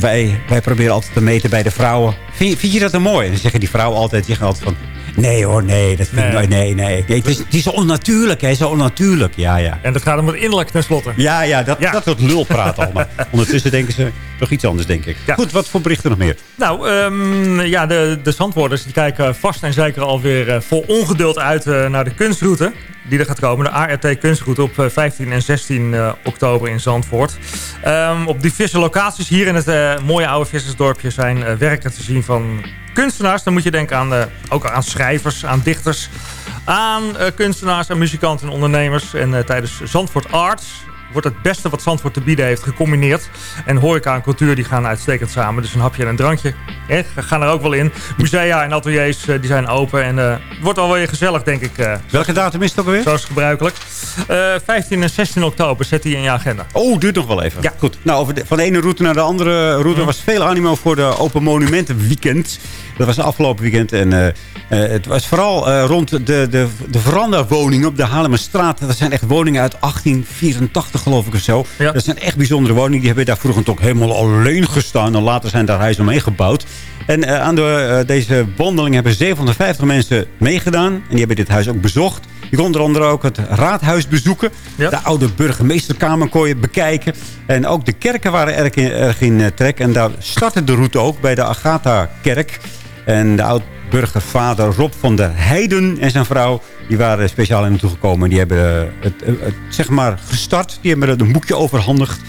wij, wij proberen altijd te meten bij de vrouwen. Vind, je- dat dan mooi? Dan zeggen die vrouwen altijd, die zeggen altijd van... Nee hoor, nee. Dat vind ik Nee. nooit- nee, nee. het, is, het is zo onnatuurlijk, hè. Zo onnatuurlijk. Ja, ja. En dat gaat om het innerlijk tenslotte. Ja, ja, dat, dat soort lulpraat allemaal. Ondertussen denken ze toch iets anders, denk ik. Goed, wat voor berichten nog meer? Nou, ehm, ja, de, de zandwoorders die kijken vast en zeker alweer eh, vol ongeduld uit eh, naar de kunstroute. Die er gaat komen, de ART kunstroute op eh, 15 en 16 eh, oktober in Zandvoort. Ehm, op diverse locaties hier in het eh, mooie oude vissersdorpje zijn eh, werken te zien van kunstenaars. Dan moet je denken aan, eh, ook aan schrijvers, aan dichters, aan eh, kunstenaars, aan muzikanten en ondernemers. En eh, tijdens Zandvoort Arts wordt het beste wat Zandvoort te bieden heeft gecombineerd. En horeca en cultuur die gaan uitstekend samen. Dus een hapje en een drankje hè, gaan er ook wel in. Musea en ateliers eh, die zijn open. En eh, het wordt wel weer gezellig, denk ik. eh, Welke datum is het ook alweer? Zoals gebruikelijk. Eh, 15 en 16 oktober zet die in je agenda. Oh, duurt nog wel even. Ja. Goed. Nou, over de- van de ene route naar de andere route was veel animo voor de Open Monumenten Weekend. Dat was afgelopen weekend. En eh, eh, het was vooral eh, rond de, de, de verandawoningen op de Haarlemmerstraat. Dat zijn echt woningen uit 1884, geloof ik of zo. Dat zijn echt bijzondere woningen. Die hebben daar vroeger ook helemaal alleen gestaan. En later zijn daar huizen omheen gebouwd. En eh, aan de, eh, deze wandeling hebben 750 mensen meegedaan. En die hebben dit huis ook bezocht. Je kon onder andere ook het raadhuis bezoeken. De oude burgemeesterkamer kon je bekijken. En ook de kerken waren erg in, erg in eh, trek. En daar startte de route ook bij de Agatha-kerk. En de oud-burgervader Rob van der Heijden en zijn vrouw... die waren speciaal in naartoe gekomen. Die hebben eh, het, het, het, zeg maar gestart. Die hebben er een boekje overhandigd.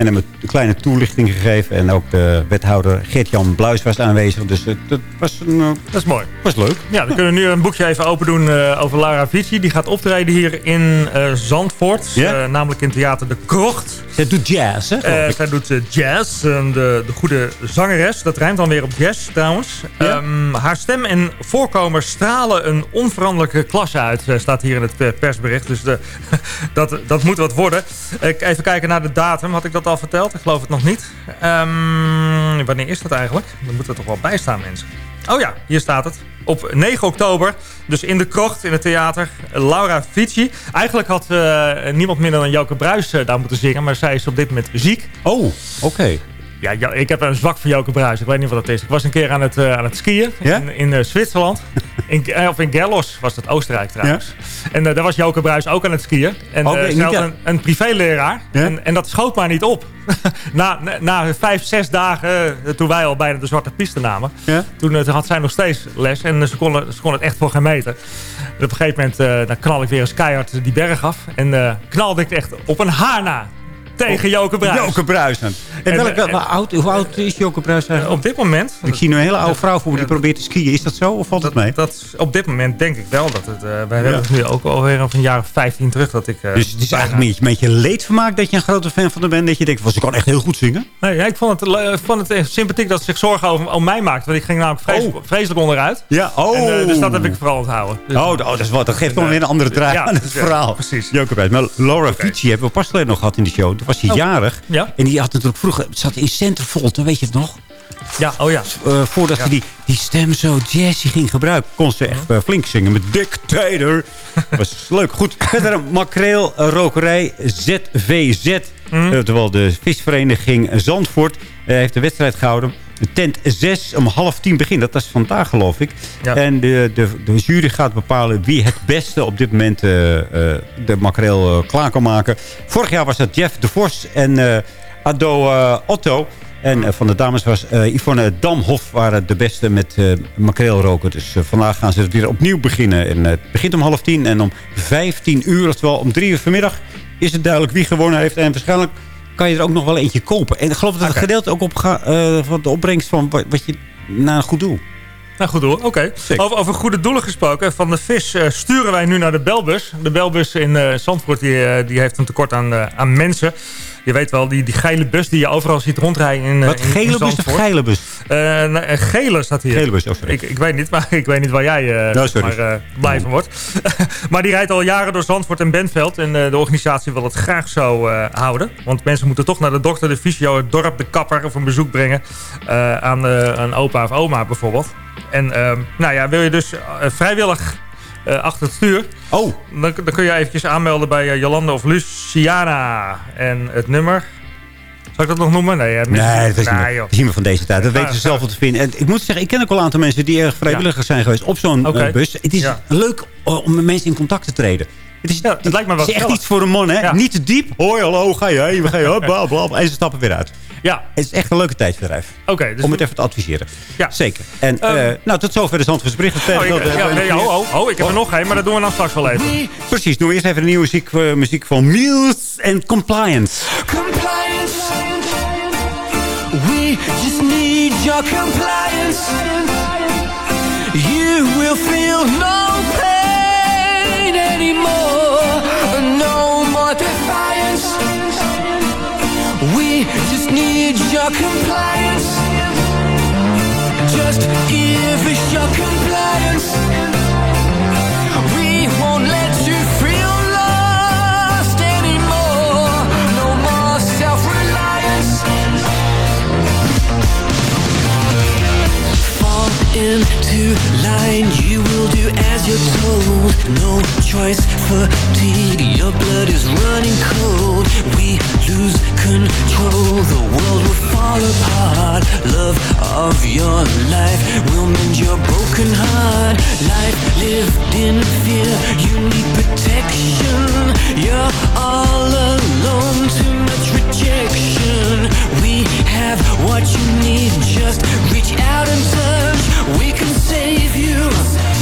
En hebben een kleine toelichting gegeven. En ook de wethouder Geert-Jan Bluis was aanwezig. Dus het, het was, een, eh, Dat is mooi. was leuk. Ja, dan kunnen we nu een boekje even open doen eh, over Lara Vici. Die gaat optreden hier in eh, Zandvoort. Eh, namelijk in Theater De Krocht. Zij doet jazz, hè? Eh, zij doet eh, jazz. eh, de, de goede zangeres. Dat rijmt dan weer op jazz trouwens. Ehm, haar stem en voorkomen stralen een onveranderlijke klasse uit. eh, staat hier in het eh, persbericht. Dus de, dat, dat moet wat worden. Even kijken naar de datum. Had ik dat al verteld? Ik geloof het nog niet. Ehm, wanneer is dat eigenlijk? Dan moet er toch wel bij staan mensen. Oh ja, hier staat het. Op 9 oktober, dus in de krocht, in het theater, Laura Vici. Eigenlijk had eh, niemand minder dan Joke Bruis eh, daar moeten zingen. Maar zij is op dit moment ziek. Oh, oké. Ja, ja, ik heb een zwak voor Joke Bruis. Ik weet niet wat dat is. Ik was een keer aan het, eh, aan het skiën Ja? in, in eh, Zwitserland. In, eh, of in Gerlos was het Oostenrijk trouwens. En daar was Joke Bruis ook aan het skiën. En niet ze had een, een privéleraar. En, en dat schoot maar niet op. na, na, na vijf, zes dagen, toen wij al bijna de zwarte piste namen. Toen had zij nog steeds les. En ze kon, ze kon het echt voor geen meter. En op een gegeven moment dan knal ik weer eens keihard die berg af. En knalde ik echt op een haar na. Tegen Joke Bruis. Joke Bruis. En, En, welke, eh, hoe, oud, hoe oud is Joke Bruis eigenlijk? Op dit moment... Ik zie nu een hele oude vrouw voor me die probeert te skiën. Is dat zo of valt het mee? Dat, op dit moment denk ik wel dat het... eh, wij hebben het nu ook alweer een jaar of 15 terug dat ik... eh, Dus het is bijna- eigenlijk een beetje, een beetje leedvermaak dat je een grote fan van de bent. Dat je denkt, van, ze kan echt heel goed zingen. Nee, ja, ik vond het, vond het echt sympathiek dat ze zich zorgen over, over mij maakte. Want ik ging namelijk vreselijk, vreselijk onderuit. Ja, oh. En, eh, dus dat heb ik vooral onthouden. Dus- Oh, oh, dat, is wat, dat geeft eh, weer een andere draai ja, aan het ja, verhaal. precies. Joke Bruis. Maar Laura Vici hebben we pas geleden nog gehad in de show. Was hij Oh. jarig. Ja. En die had natuurlijk vroeger, zat in Centerfold, weet je het nog? Ja, oh ja. Eh, voordat Ja. ze die, die stem zo jazzy ging gebruiken, kon ze echt eh, flink zingen met Dictator. was leuk. Goed, verder een makreelrokerij ZVZ. Mhm. Eh, terwijl de visvereniging Zandvoort eh, heeft de wedstrijd gehouden. Tent 6 om half tien begin. Dat is vandaag geloof ik. Ja. En de, de, de jury gaat bepalen wie het beste op dit moment eh, eh, de makreel eh, klaar kan maken. Vorig jaar was dat Jeff de Vos en Ado Otto. En van de dames was eh, Yvonne Damhof waren de beste met eh makreelroken. Dus vandaag gaan ze het weer opnieuw beginnen. En, het begint om half tien en om 15 uur, oftewel om drie uur vanmiddag... is het duidelijk wie gewonnen heeft. En waarschijnlijk kan je er ook nog wel eentje kopen. En ik geloof dat het gedeelte ook op ga, eh, van de opbrengst van wat, wat je naar een goed doel. Nou, goed hoor. Oké. Over, over goede doelen gesproken. Van de vis eh, sturen wij nu naar de belbus. De belbus in eh Zandvoort die, eh, die heeft een tekort aan, aan mensen. Je weet wel, die, die gele bus die je overal ziet rondrijden in, Wat, in, in gele bus of geile bus? Eh, gele staat hier. Gele bus, oh, sorry. ik, ik weet niet, maar ik weet niet waar jij Nou, sorry. maar, blij van wordt. maar die rijdt al jaren door Zandvoort en Bentveld. En de organisatie wil het graag zo houden. Want mensen moeten toch naar de dokter, de fysio, het dorp, de kapper... of een bezoek brengen aan een opa of oma bijvoorbeeld. En ehm, nou ja, wil je dus eh, vrijwillig eh, achter het stuur... Oh. Dan, dan kun je eventjes aanmelden bij eh, Jolanda of Luciana. En het nummer Zal ik dat nog noemen? Nee, Nee, dat is niet, meer- niet van deze tijd. Dat weten ze zelf wat te vinden. En ik moet zeggen, ik ken ook wel een aantal mensen die erg vrijwilliger zijn geweest op zo'n bus. Het is leuk om met mensen in contact te treden. Het is, het lijkt me wel is echt iets voor een man, hè? Ja. Niet te diep. Hoi, hallo, ga je heen? Gaan je, bla, bla. En ze stappen weer uit. Ja. Het is echt een leuke tijdsbedrijf. Oké, dus om het even te adviseren. Ja. Zeker. En Ehm. eh, nou, tot zover de Zandvoorts bericht. Oh, ik, ja, nee, oh, oh, oh, ik heb er nog één, maar dat doen we dan straks wel even. Precies, doen we eerst even de nieuwe muziek, eh, muziek van Muse en Compliance. Compliance. We just need your compliance. You will feel no need your compliance. Just give us your compliance. Into line, you will do as you're told. No choice, fatigue, your blood is running cold. We lose control, the world will fall apart. Love of your life will mend your broken heart. Life lived in fear, you need protection. You're all alone, too much rejection. We have what you need, just reach out and touch. We can save you.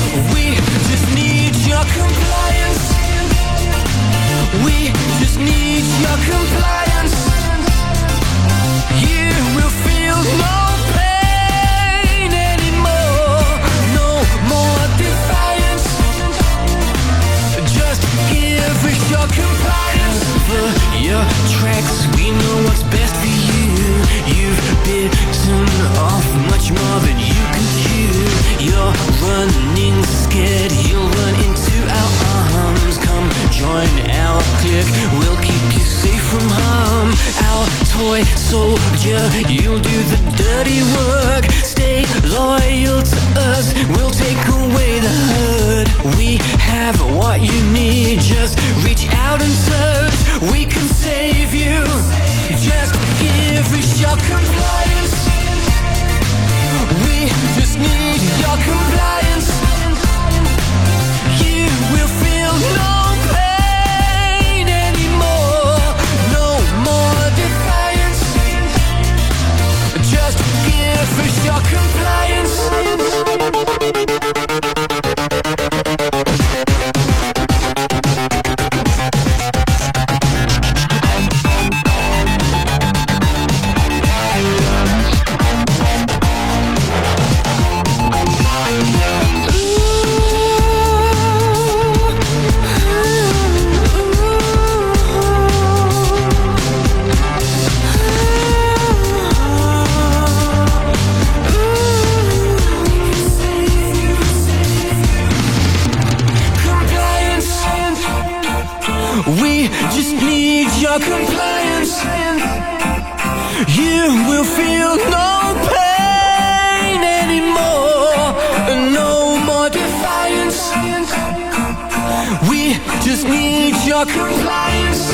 Your compliance.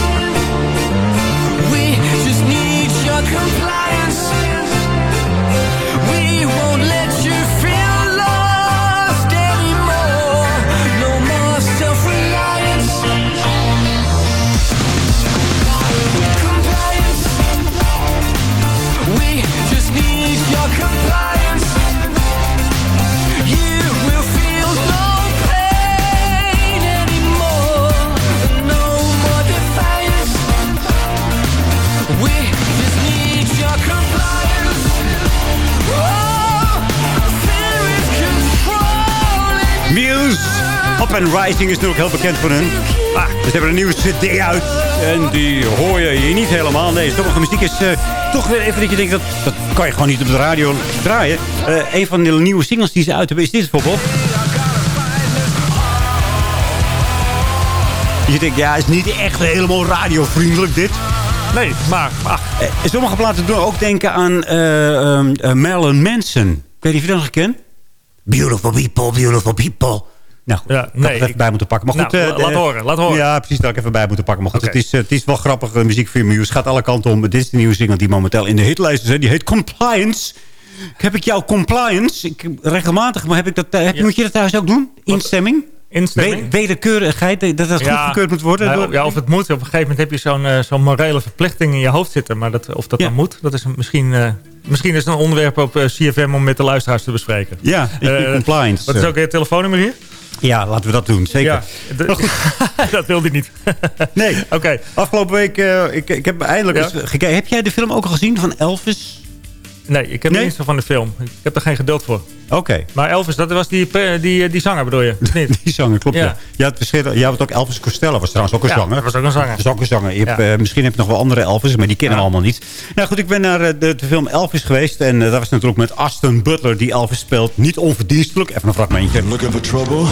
We just need your compliance. Up and Rising is natuurlijk heel bekend voor hun. Ah, dus ze hebben een nieuwe cd uit. En die hoor je hier niet helemaal. Nee, sommige muziek is eh, toch weer even dat je denkt... Dat, dat kan je gewoon niet op de radio draaien. Eh, een van de nieuwe singles die ze uit hebben is dit bijvoorbeeld. Je denkt, ja, is niet echt helemaal radiovriendelijk dit. Nee, maar... Ach. Eh, sommige platen doen ook denken aan eh, Marilyn Manson. Ik weet niet of je dat nog kent. Beautiful people, beautiful people. Nou goed, Ja, ik nee, het even ik- bij moeten pakken. Maar goed, Nou, eh, laat horen, laat horen. Ja, precies, dat ik even bij moeten pakken. Maar goed, het, is, eh, het is wel grappig. De muziek van Muse gaat alle kanten om. Dit is de nieuwe single die momenteel in de hitlijst is. Die heet Compliance. Heb ik jouw compliance? Ik, regelmatig, maar heb ik dat, eh, heb, moet je dat thuis ook doen? Instemming? Instemming? We- wederkeurigheid, dat dat goedgekeurd moet worden? nou, door- ja, of het moet. Op een gegeven moment heb je zo'n eh, zo'n morele verplichting in je hoofd zitten. Maar dat, of dat Ja. dan moet, dat is misschien, eh, misschien is het een onderwerp op eh, CFM om met de luisteraars te bespreken. Ja, Eh, compliance. Wat is eh. ook je telefoonnummer hier? Ja, laten we dat doen, zeker. Ja, dat wilde ik niet. Nee. Oké. Afgelopen week, eh, ik, ik heb eindelijk Ja? eens gekeken. Heb jij de film ook al gezien van Elvis? Nee, ik heb Nee? niet zo van de film. Ik heb er geen geduld voor. Oké. Maar Elvis, dat was die, eh, die, die zanger bedoel je? Niet? Die zanger, klopt. Ja. Ja. Ja. het verschil, jij had ook Elvis Costello, was trouwens ook een Ja, zanger. dat was ook een zanger. Dat is ook een zanger. Je hebt, Ja. eh, misschien heb je nog wel andere Elvis, maar die kennen Ja. we allemaal niet. Nou goed, ik ben naar eh, de, de film Elvis geweest. En eh, dat was natuurlijk met Aston Butler, die Elvis speelt. Niet onverdienstelijk. Even een fragmentje. Looking for trouble?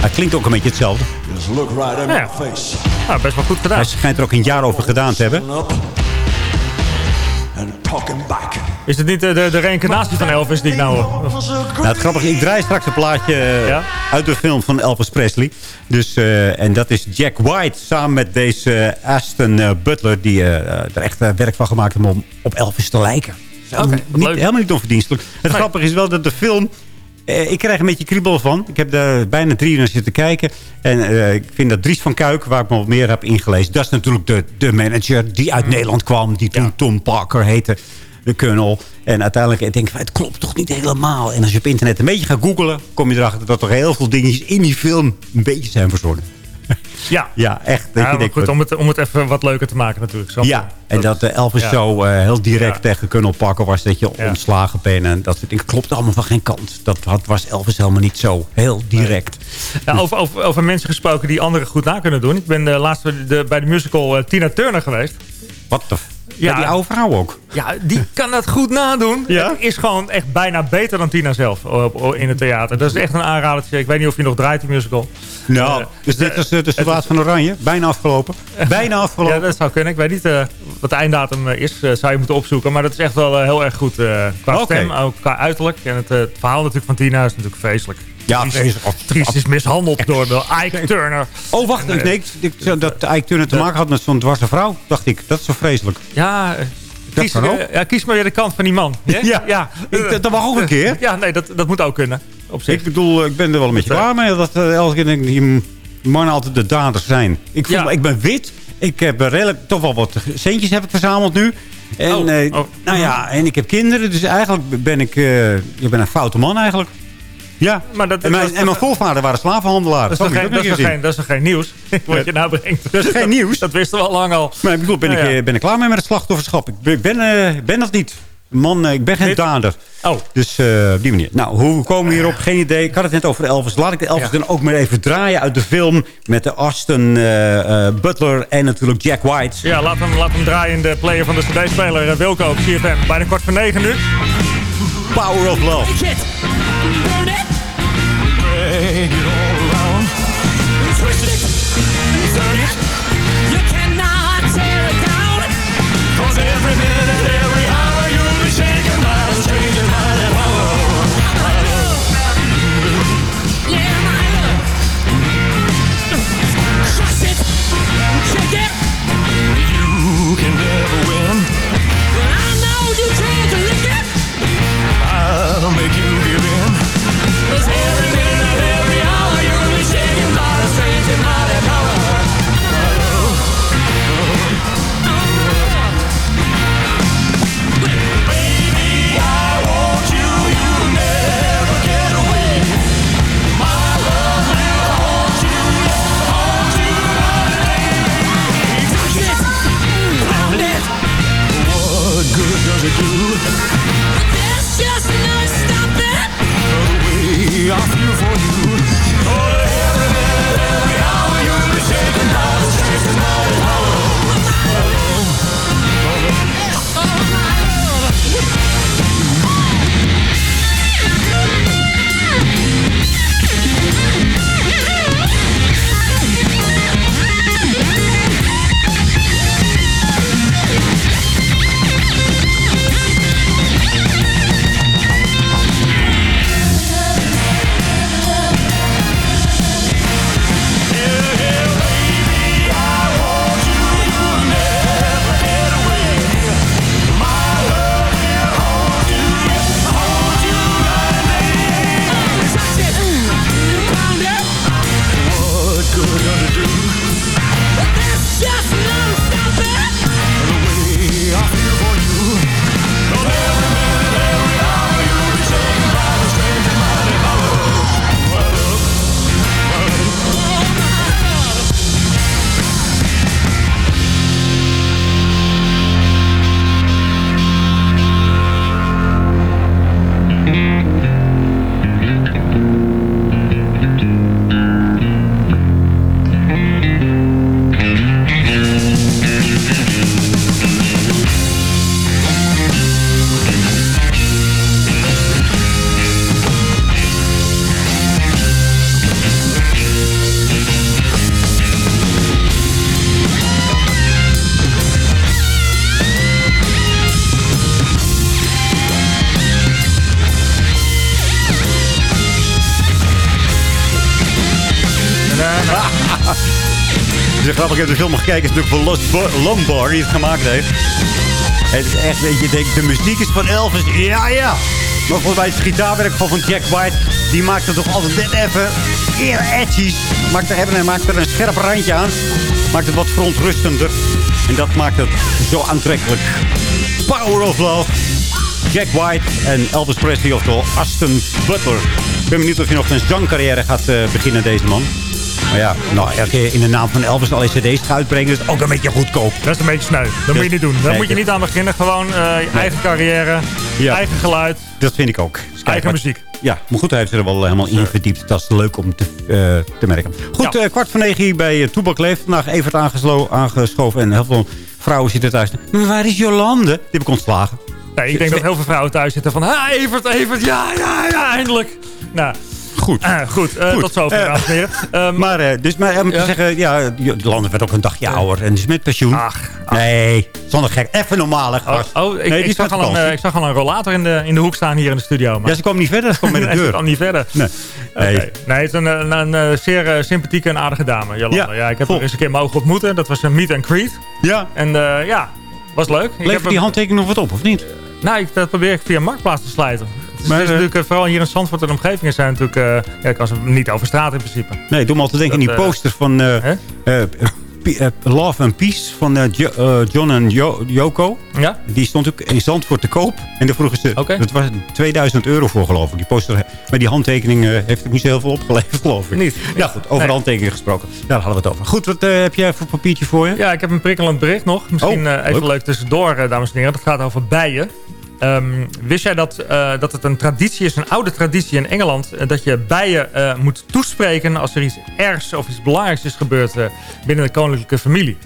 Hij klinkt ook een beetje hetzelfde. Just look right in Ja. my face. Nou, best wel goed gedaan. Hij schijnt er ook een jaar over gedaan te hebben. And talking back. Is het niet de, de, de reïncarnatie van Elvis die ik nou hoor? Nou, het grappige is, ik draai straks een plaatje eh, Ja? uit de film van Elvis Presley. Dus, eh, en dat is Jack White samen met deze eh, Aston Butler... die eh, er echt werk van gemaakt hebben om op Elvis te lijken. Niet, leuk. helemaal niet onverdienstelijk. Het Nee. grappige is wel dat de film... eh, ik krijg een beetje kriebel van. Ik heb daar bijna drie uur naar zitten kijken. En eh, ik vind dat Dries van Kuik, waar ik me wat meer heb ingelezen... dat is natuurlijk de, de manager die uit Nederland kwam. Die toen Ja. Tom Parker heette. De colonel. En uiteindelijk denk ik, het klopt toch niet helemaal. En als je op internet een beetje gaat googelen... kom je erachter dat er heel veel dingetjes in die film... een beetje zijn verzonnen. Ja. Ja, echt. Dat Ja, je maar denkt, goed, om het, om het even wat leuker te maken natuurlijk. Snap ja, en dat de Elvis ja. zo eh, heel direct Ja. tegen Colonel Parker was... dat je ontslagen bent en dat soort dingen. Klopt allemaal van geen kant. Dat had, was Elvis helemaal niet zo heel direct. Ja, over, over, over mensen gesproken die anderen goed na kunnen doen. Ik ben de laatst bij de, bij de musical eh, Tina Turner geweest. Wat de... Ja, Ja. die oude vrouw ook. Ja, die kan dat goed nadoen. Ja? Het is gewoon echt bijna beter dan Tina zelf op- in het theater. Dat is echt een aanradertje. Ik weet niet of je nog draait, die musical. Nou, Eh, dus dit is eh, de soldaat van Oranje. Bijna afgelopen. Bijna Ja, afgelopen. dat zou kunnen. Ik weet niet eh, wat de einddatum eh, is. Eh, zou je moeten opzoeken. Maar dat is echt wel eh, heel erg goed eh, qua stem. Ook qua uiterlijk. En het, eh, het verhaal natuurlijk van Tina is natuurlijk vreselijk. Ja. Tries is mishandeld door de Ike Turner. Oh, wacht. Eh, Nee, ik, ik- dat Ike Turner te maken had met zo'n dwarse vrouw. Dacht ik, dat is zo vreselijk. Ja, eh, kies, eh, ja, kies maar weer de kant van die man. Ja. ja. Ik- dat- dat mag ook een keer. Ja, nee, dat, dat moet ook kunnen. Op zich. Ik bedoel, ik ben er wel een beetje Dat, eh, klaar mee. Dat eh, elke keer denk ik, die mannen altijd de daders zijn. Ik, voel, Ja. ik ben wit. Ik heb eh, redelijk, toch wel wat centjes heb ik verzameld nu. En, Oh, eh, oh. Nou ja, en ik heb kinderen. Dus eigenlijk ben ik, eh, ik ben een foute man eigenlijk. Ja. Maar dat- en, mijn, dat- en mijn voorvader waren slavenhandelaren. Dat is, je geen, dat, is nog geen, dat is toch geen nieuws? Wat je nou brengt. Dat is geen nieuws. Dat wisten we al lang al. Maar ik bedoel, ben, Nou ik, ja. eh, ben ik klaar mee met het slachtofferschap? Ik ben, ben, eh, ben dat niet. Man, eh, ik ben geen Dit- dader. Oh. Dus eh, op die manier. Nou, hoe komen we hierop? Geen idee. Ik had het net over Elvis. Laat ik de Elvis Ja. dan ook maar even draaien uit de film... met de Aston eh, eh, Butler en natuurlijk Jack White. Ja, laat hem, laat hem draaien in de player van de cd-speler Wilco op CFM. Bijna kwart voor negen nu. Power of Love. burn it, bring it all. Is grappig. Ik heb de film gekeken. Het is natuurlijk van die het gemaakt heeft. Het is echt dat je denkt, de muziek is van Elvis. Ja, ja. Maar volgens mij het gitaarwerk van, Jack White. Die maakt het toch altijd net even eer edgies. Maakt er, even, maakt er een scherp randje aan. Maakt het wat verontrustender. En dat maakt het zo aantrekkelijk. Power of Love. Jack White en Elvis Presley, oftewel Aston Butler. Ik ben benieuwd of je nog een zangcarrière gaat eh, beginnen, deze man. Maar ja, nou, in de naam van Elvis al cd's uitbrengen... is ook een beetje goedkoop. Dat is een beetje sneu. Dat moet je niet doen. Daar moet je niet aan beginnen. Gewoon eh, je eigen carrière, Ja. eigen geluid, Dat vind ik ook. Dus kijk, eigen maar- muziek. Ja, maar goed, hij heeft er wel helemaal in verdiept. Dat is leuk om te, eh, te merken. Goed, eh, kwart van negen hier bij Toebak Leeft. Vandaag Evert aangeschoven. En heel veel vrouwen zitten thuis. Maar waar is Jolande? Die heb ik ontslagen. Nee, ik denk dat heel veel vrouwen thuis zitten van... Ah, Evert, Evert, ja, ja, ja, eindelijk. Nou, Goed. goed, eh, Goed. tot zover, Eh, dames en heren. Ehm, Maar, eh, dus, maar Ja. zeggen, ja, Jolande werd ook een dagje ouder. En is met pensioen. Nee, zonder gek. Even normale oh, gast. oh, ik, nee, ik, zag met al een, ik zag al een rollator in de, in de hoek staan hier in de studio. Maar... Ja, ze kwam niet verder. Ze kwam bij de Nee, ze deur. kwam niet verder. Nee. Nee. Het is een, een, een, zeer sympathieke en aardige dame, Jolanda. Ja, Ja, ik heb vol. haar eens een keer mogen ontmoeten. Dat was een meet and greet. Ja. En ja, was leuk. Levert die handtekening nog wat op, of niet? Nou, ik, dat probeer ik via Marktplaats te slijten. Het Maar, het is eh, natuurlijk, eh, vooral hier in Zandvoort en omgevingen zijn natuurlijk... eh, ja, ik kan ze niet over straat in principe. Nee, doe me altijd denken aan die poster van Love and Peace van Jo- John en Jo- Yoko. Ja? Die stond ook in Zandvoort te koop. En daar vroegen ze, Oké. dat was 2000 euro voor geloof ik. Die poster, maar die handtekening heeft niet zo heel veel opgeleverd geloof ik. Niet. Ja goed, over Nee. de handtekening gesproken. Daar hadden we het over. Goed, wat heb jij voor papiertje voor je? Ja, ik heb een prikkelend bericht nog. Misschien Oh, even leuk. leuk. tussendoor, dames en heren. Dat gaat over bijen. Ehm, wist jij dat, eh, dat het een traditie is, een oude traditie in Engeland... eh, dat je bijen eh, moet toespreken als er iets ergs of iets belangrijks is gebeurd... binnen de koninklijke familie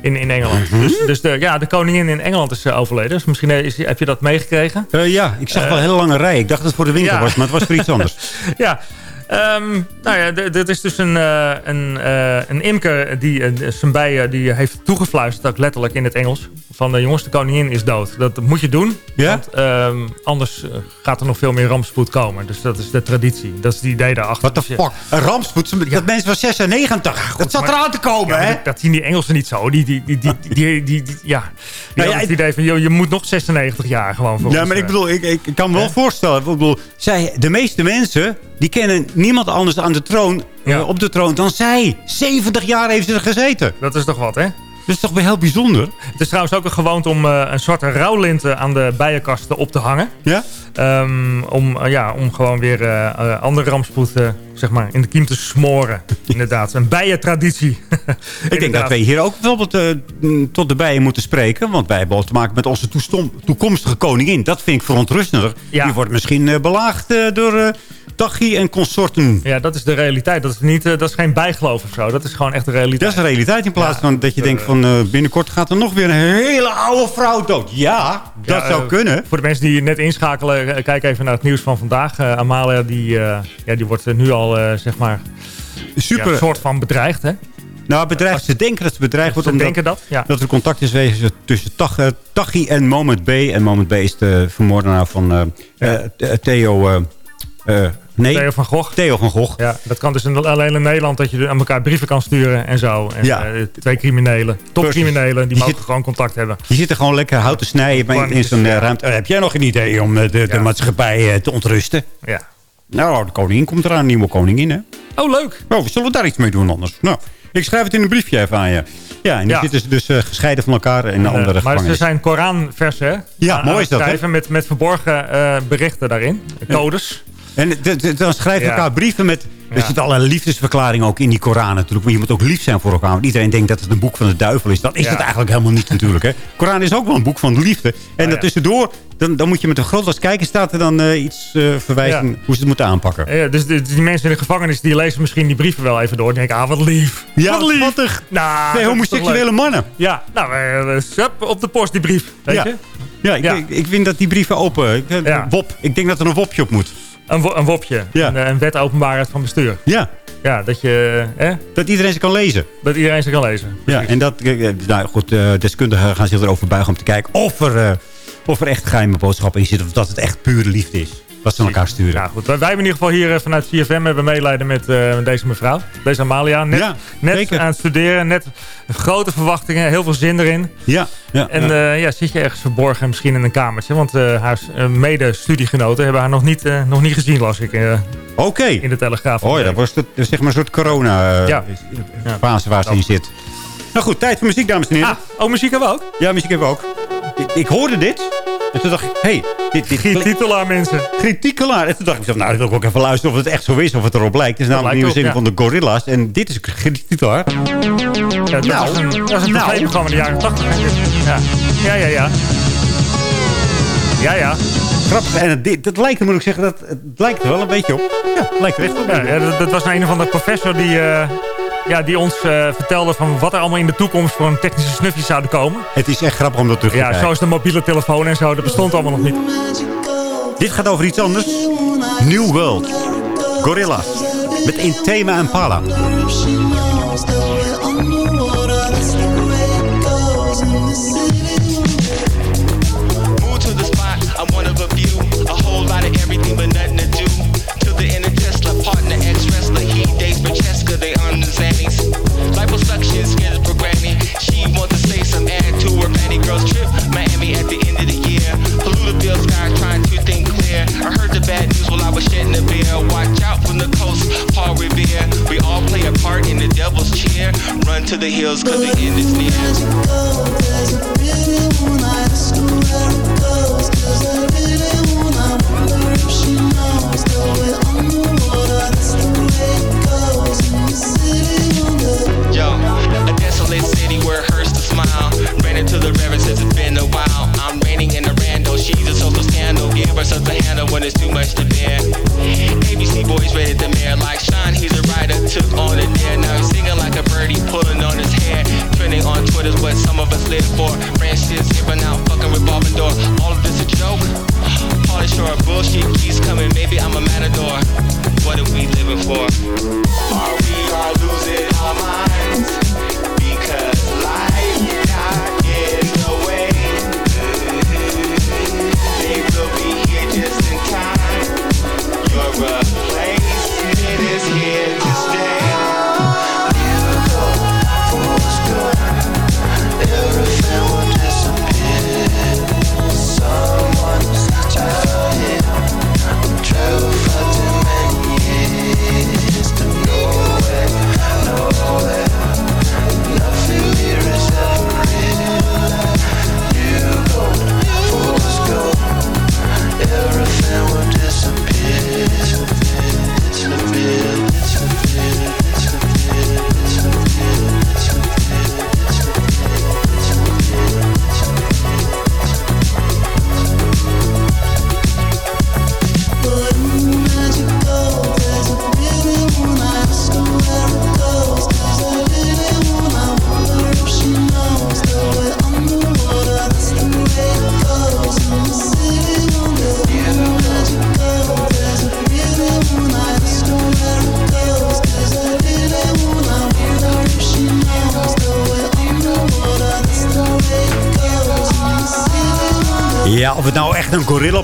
in, in Engeland. Mhm. Dus, dus de, ja, de koningin in Engeland is overleden. Dus misschien is, heb je dat meegekregen. Ja, ik zag wel een hele lange rij. Ik dacht dat het voor de winkel ja. was, maar het was voor iets anders. ja. Ehm, nou ja, dit is dus een, eh, een, eh, een imker die eh, zijn bijen die heeft toegefluisterd, ook letterlijk in het Engels. Van de jongens, de koningin is dood. Dat moet je doen, Ja? want ehm, anders gaat er nog veel meer rampspoed komen. Dus dat is de traditie. Dat is het idee daarachter. What the Dus fuck? Een rampspoed? Dat mensen van 96. dat zat eraan te komen, Ja, hè? dat- zien die Engelsen niet zo. Die, die, die, die, die, die, die- ja. Die Nou het idee van, joh, je moet nog 96 jaar gewoon voor Ja, maar ik bedoel, ik, ik, kan me wel voorstellen. Ik bedoel, zij, de meeste mensen, die kennen niemand anders aan de troon, Ja. eh, op de troon dan zij. 70 jaar heeft ze er gezeten. Dat is toch wat, hè? Dat is toch wel heel bijzonder? Het is trouwens ook een gewoonte om eh, een soort rouwlinten aan de bijenkasten op te hangen. Ja? Ehm, om, eh, ja, om gewoon weer andere rampspoed eh, zeg maar, in de kiem te smoren. Inderdaad, een bijentraditie. Ik denk dat wij hier ook bijvoorbeeld mm, tot de bijen moeten spreken. Want wij hebben al te maken met onze toekomstige koningin. Dat vind ik verontrustender. Ja. Die wordt misschien belaagd door Tachi en consorten. Ja, dat is de realiteit. Dat is, niet, eh, dat is geen bijgeloof of zo. Dat is gewoon echt de realiteit. Dat is de realiteit in plaats Ja, van dat je eh, denkt van eh, binnenkort gaat er nog weer een hele oude vrouw dood. Ja, dat Ja, zou kunnen. Voor de mensen die net inschakelen, kijk even naar het nieuws van vandaag. Amalia, die, ja, die wordt nu al, zeg maar, Super. ja, een soort van bedreigd, hè? Nou, bedreigd, ze denken dat ze bedreigd wordt. Ze omdat, denken dat, ja. dat er contact is geweest tussen Tach, Tachi en Moment B. En Moment B is de vermoordenaar van Th- Theo... nee, Theo van Gogh. Theo van Gogh. Ja, dat kan dus in- alleen in Nederland dat je aan elkaar brieven kan sturen en zo. En Ja. eh, twee criminelen, topcriminelen, die Je mogen zit- gewoon contact hebben. Je zit er gewoon lekker hout te snijden in zo'n eh, ruimte. Eh, heb jij nog een idee om de, de maatschappij te ontrusten? Ja. Nou, de koningin komt eraan, een nieuwe koningin, hè? Oh, leuk. Oh, we zullen daar iets mee doen anders? Nou, ik schrijf het in een briefje even aan je. Ja, en die Ja. zitten ze dus gescheiden van elkaar in een Eh, andere maar ze gevangenis. zijn Koranversen, hè? Ja, mooi is dat, hè? schrijven Met, met verborgen berichten daarin, codes. En dan schrijven elkaar brieven met... Er Ja. zit allerlei liefdesverklaringen ook in die Koran natuurlijk. Maar je moet ook lief zijn voor elkaar. Want iedereen denkt dat het een boek van de duivel is. Dat is Ja. het eigenlijk helemaal niet natuurlijk. Hè. Koran is ook wel een boek van de liefde. En ja. daartussendoor, dan, dan moet je met een groot was kijken... staat er dan eh, iets eh, verwijzen hoe ze het moeten aanpakken. Ja, dus die, die mensen in de gevangenis die lezen misschien die brieven wel even door. En denken, ah, wat lief. Ja, wat lief. schattig. Nou, Twee homoseksuele mannen. Ja, nou, eh, hup, op de post die brief. Weet Ja. je? Ja, ik, Ja. Ik, ik vind dat die brieven open... Wop. Ik denk dat er een wopje op moet. Een, wo- een wopje. Ja. Een, eh, een wet openbaarheid van bestuur. Ja, Ja, dat je... eh, dat iedereen ze kan lezen. dat iedereen ze kan lezen. Ja, en dat, eh, eh, nou goed, deskundigen gaan zich erover buigen om te kijken of er, of er echt geheime boodschappen in zitten. Of dat het echt pure liefde is. Wat ze elkaar sturen. Ja, goed. Wij hebben in ieder geval hier eh, vanuit CFM hebben meelijden met eh, met deze mevrouw. Deze Amalia. Net, Ja, net aan het studeren. Net grote verwachtingen. Heel veel zin erin. Ja, ja, En ja. ja. ja, zit je ergens verborgen misschien in een kamertje. Want eh, haar eh, mede-studiegenoten hebben haar nog niet, eh, nog niet gezien, las ik. eh, Oké. In de Telegraaf. Oh ja, dat was het, zeg maar een soort corona-fase Ja. waar ze in zit. Nou goed, tijd voor muziek, dames en heren. Ah, oh, muziek hebben we ook? Ja, muziek hebben we ook. Ik, ik hoorde dit. En toen dacht ik, hé, hey, dit, dit Giet Titelaar, mensen. Giet Titelaar. En toen dacht ik, nou, ik wil ook even luisteren of het echt zo is, of het erop lijkt. Het is namelijk een nieuwe zin van de Gorilla's. En dit is Giet Titelaar. Ja, dat was een, dat was een nou. tv-programma in de jaren 80. denk ik. Ja, ja, ja. Ja, ja. ja. Grappig. En het, dit, dat lijkt, moet ik zeggen, dat, het lijkt er wel een beetje op. Ja, het lijkt er echt op. Ja, ja, dat, dat was een of andere professor die, eh, ja, die ons eh, vertelde van wat er allemaal in de toekomst voor een technische snufjes zouden komen. Het is echt grappig om dat terug te Ja, kijken. zoals de mobiele telefoon en zo. Dat bestond allemaal nog niet. Dit gaat over iets anders. New World. Gorilla's. Met in thema en to the hills cause the end is near. Yo, a desolate city where smile. Ran into the since it's been a while. I'm raining in a rando, she's a social scandal. Give such a handle when it's too much to bear. ABC boys ready what some of us live for. Friendships, skipping out, fucking revolving door. All of this a joke. Party short, bullshit keeps coming. Maybe I'm a matador. What are we living for? Are we all losing our minds?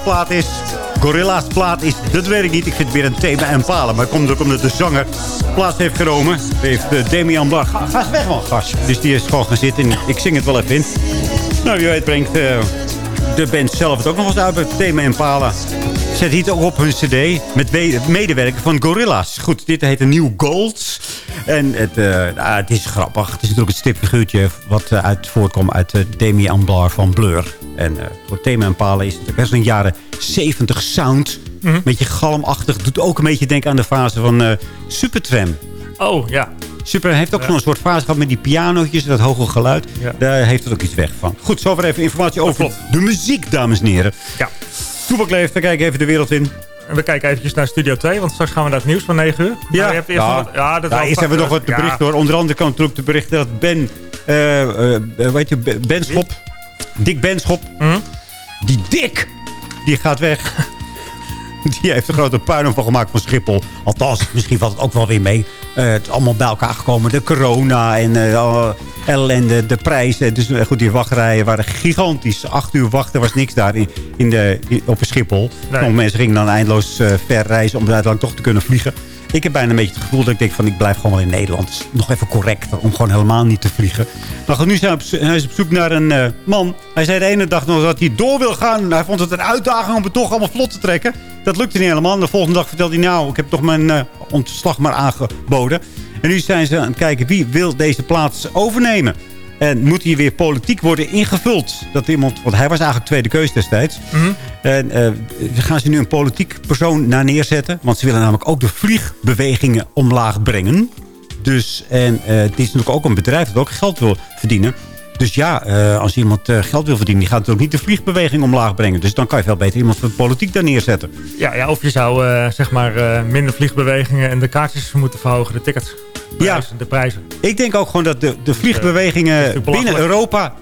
Een Gorilla-plaat is. Gorilla's plaat is, dat weet ik niet. Ik vind weer een thema en palen. Maar komt ook omdat de zanger plaats heeft genomen. Heeft uh, Damian Bar. Ga, ga eens weg man, gast. Dus die is gewoon gaan zitten. En ik zing het wel even in. Nou, wie weet brengt eh, de band zelf het ook nog eens uit. Het thema en palen. Zet hier ook op hun cd. Met we- medewerker van Gorilla's. Goed, dit heet een New Golds. En het, nou, het is grappig. Het is natuurlijk het stipfiguurtje wat uit, voortkomt uit uh, Damian Bar van Blur. En uh, voor het thema en palen is het best een jaren 70 sound. Een beetje galmachtig. Doet ook een beetje denken aan de fase van eh, Supertram. Oh, ja. Super heeft ook Ja. zo'n soort fase gehad met die pianootjes. Dat hoge geluid. Ja. Daar heeft het ook iets weg van. Goed, zover even informatie over de muziek, dames en heren. Ja. Toepakleef, we kijken even de wereld in. En we kijken eventjes naar Studio 2, want straks gaan we naar het nieuws van 9 uur. Maar je hebt eerst ja. wat- ja, dat Ja, eerst hebben we nog wat te ja. berichten hoor. Onder andere kan natuurlijk te berichten dat Ben... eh eh, weet je, Ben- Benschop. Dick Benschop. Mhm. Die Dick, die gaat weg. Die heeft een grote puinhoop van gemaakt van Schiphol. Althans, misschien valt het ook wel weer mee. eh, het is allemaal bij elkaar gekomen. De corona en alle ellende, de prijzen. Dus eh, goed, die wachtrijen waren gigantisch. Acht uur wachten was niks daar in, in de, in- op Schiphol. Nee. Sommige mensen gingen dan eindeloos ver reizen om uiteindelijk toch te kunnen vliegen. Ik heb bijna een beetje het gevoel dat ik denk van ik blijf gewoon wel in Nederland. Is nog even correcter om gewoon helemaal niet te vliegen. Maar goed, nu zijn op, hij is op zoek naar een eh, man. Hij zei de ene dag nog dat hij door wil gaan. Hij vond het een uitdaging om het toch allemaal vlot te trekken. Dat lukte niet helemaal. De volgende dag vertelde hij nou, ik heb toch mijn eh, ontslag maar aangeboden. En nu zijn ze aan het kijken wie wil deze plaats overnemen. En moet hier weer politiek worden ingevuld? Dat iemand, want hij was eigenlijk tweede keus destijds. En eh, gaan ze nu een politiek persoon naar neerzetten? Want ze willen namelijk ook de vliegbewegingen omlaag brengen. Dus, en eh, het is natuurlijk ook een bedrijf dat ook geld wil verdienen. Dus ja, eh, als iemand eh, geld wil verdienen... die gaat natuurlijk niet de vliegbeweging omlaag brengen. Dus dan kan je veel beter iemand van de politiek daar neerzetten. Ja, ja, of je zou eh, zeg maar minder vliegbewegingen en de kaartjes moeten verhogen, de tickets. Ja. De prijzen. Ik denk ook gewoon dat de, de is vliegbewegingen binnen. Europa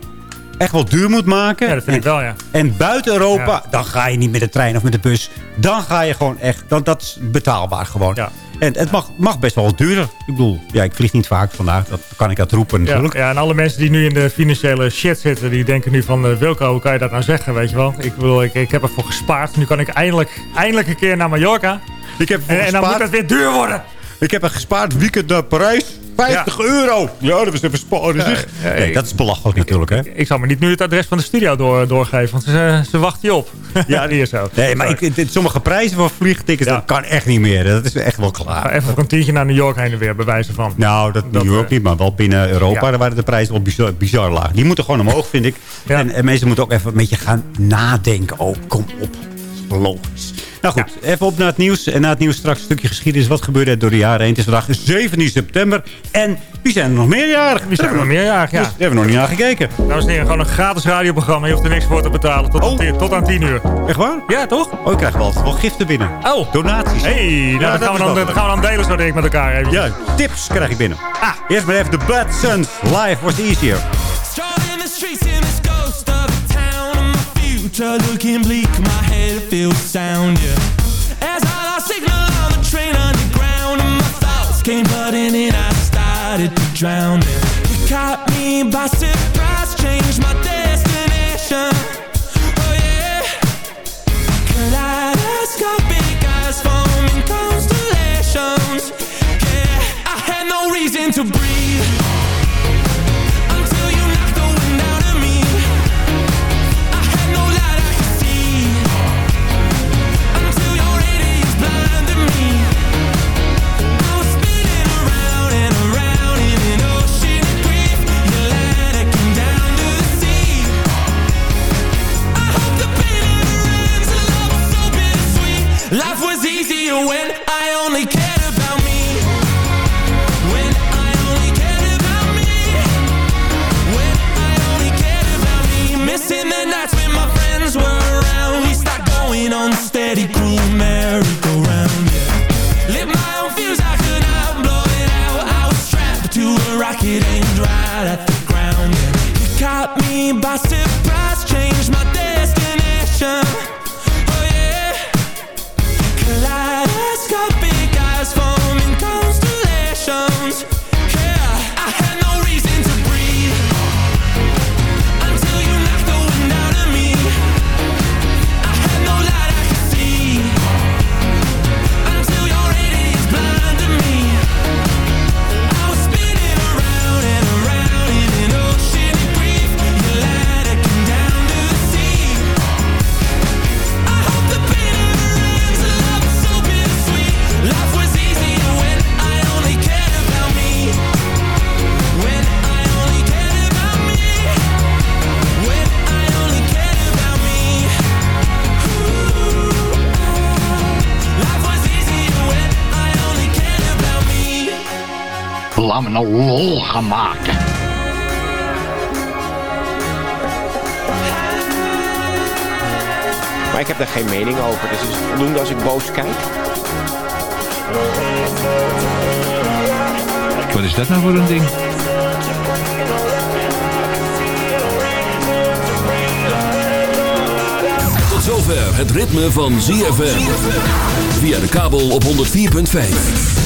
echt wel duur moet maken. Ja, dat vind ik en, wel, ja. En buiten Europa, Ja. dan ga je niet met de trein of met de bus. Dan ga je gewoon echt, dan, dat is betaalbaar gewoon. Ja. En het mag, mag best wel duurder. Ik bedoel, ja, ik vlieg niet vaak vandaag. Dat kan ik dat roepen Ja, natuurlijk. ja, en alle mensen die nu in de financiële shit zitten, die denken nu van... eh, Wilco, hoe kan je dat nou zeggen, weet je wel? Ik bedoel, ik, ik heb ervoor gespaard. Nu kan ik eindelijk, eindelijk een keer naar Mallorca. Ik heb En, en dan moet het weer duur worden. Ik heb een gespaard weekend naar Parijs. 50 euro. Ja, dat was even sparen. Ja, nee, dat is belachelijk natuurlijk, hè? Ik zal me niet nu het adres van de studio door, doorgeven, want ze, ze wachten je op. Ja, die is zo. Nee, maar ik, dit- sommige prijzen van vliegtickets, dat kan echt niet meer. Dat is echt wel klaar. Maar even een tientje naar New York heen en weer, bewijzen van. Nou, dat, Dat, New York eh, niet, maar wel binnen Europa. waren de prijzen wel bizar, bizar laag. Die moeten gewoon omhoog, vind ik. En, en mensen moeten ook even een beetje gaan nadenken. Oh, kom op. Is logisch. Nou goed, even op naar het nieuws. En na het nieuws straks een stukje geschiedenis. Wat gebeurde er door de jaren heen? Het is vandaag 17 september. En wie zijn er nog meerjarig? Wie zijn er nog meerjarig, ja. Dus, daar hebben we nog niet naar gekeken. Dames en heren, gewoon een gratis radioprogramma. Je hoeft er niks voor te betalen. Tot, aan, tien- tot aan 10 uur. Echt waar? Ja, toch? Oh, ik krijg wel wel giften binnen. Oh. Donaties. hey, nou, Ja, dat, gaan we is dan, dat gaan we dan delen zo denk ik met elkaar. Even. Ja, tips krijg ik binnen. Ah. Eerst maar even de Bad Sons. Life was easier. Future looking bleak, my head feels sound, yeah. As I lost signal on the train underground and my thoughts came flooding in, I started to drown. Yeah. You caught me by surprise, changed my destination. Oh yeah. Kaleidoscopic eyes forming constellations. Yeah, I had no reason to breathe. Laat me nou lol gaan maken. Maar ik heb daar geen mening over. Dus het is voldoende als ik boos kijk. Wat is dat nou voor een ding? Tot zover het ritme van ZFM. Via de kabel op 104.5.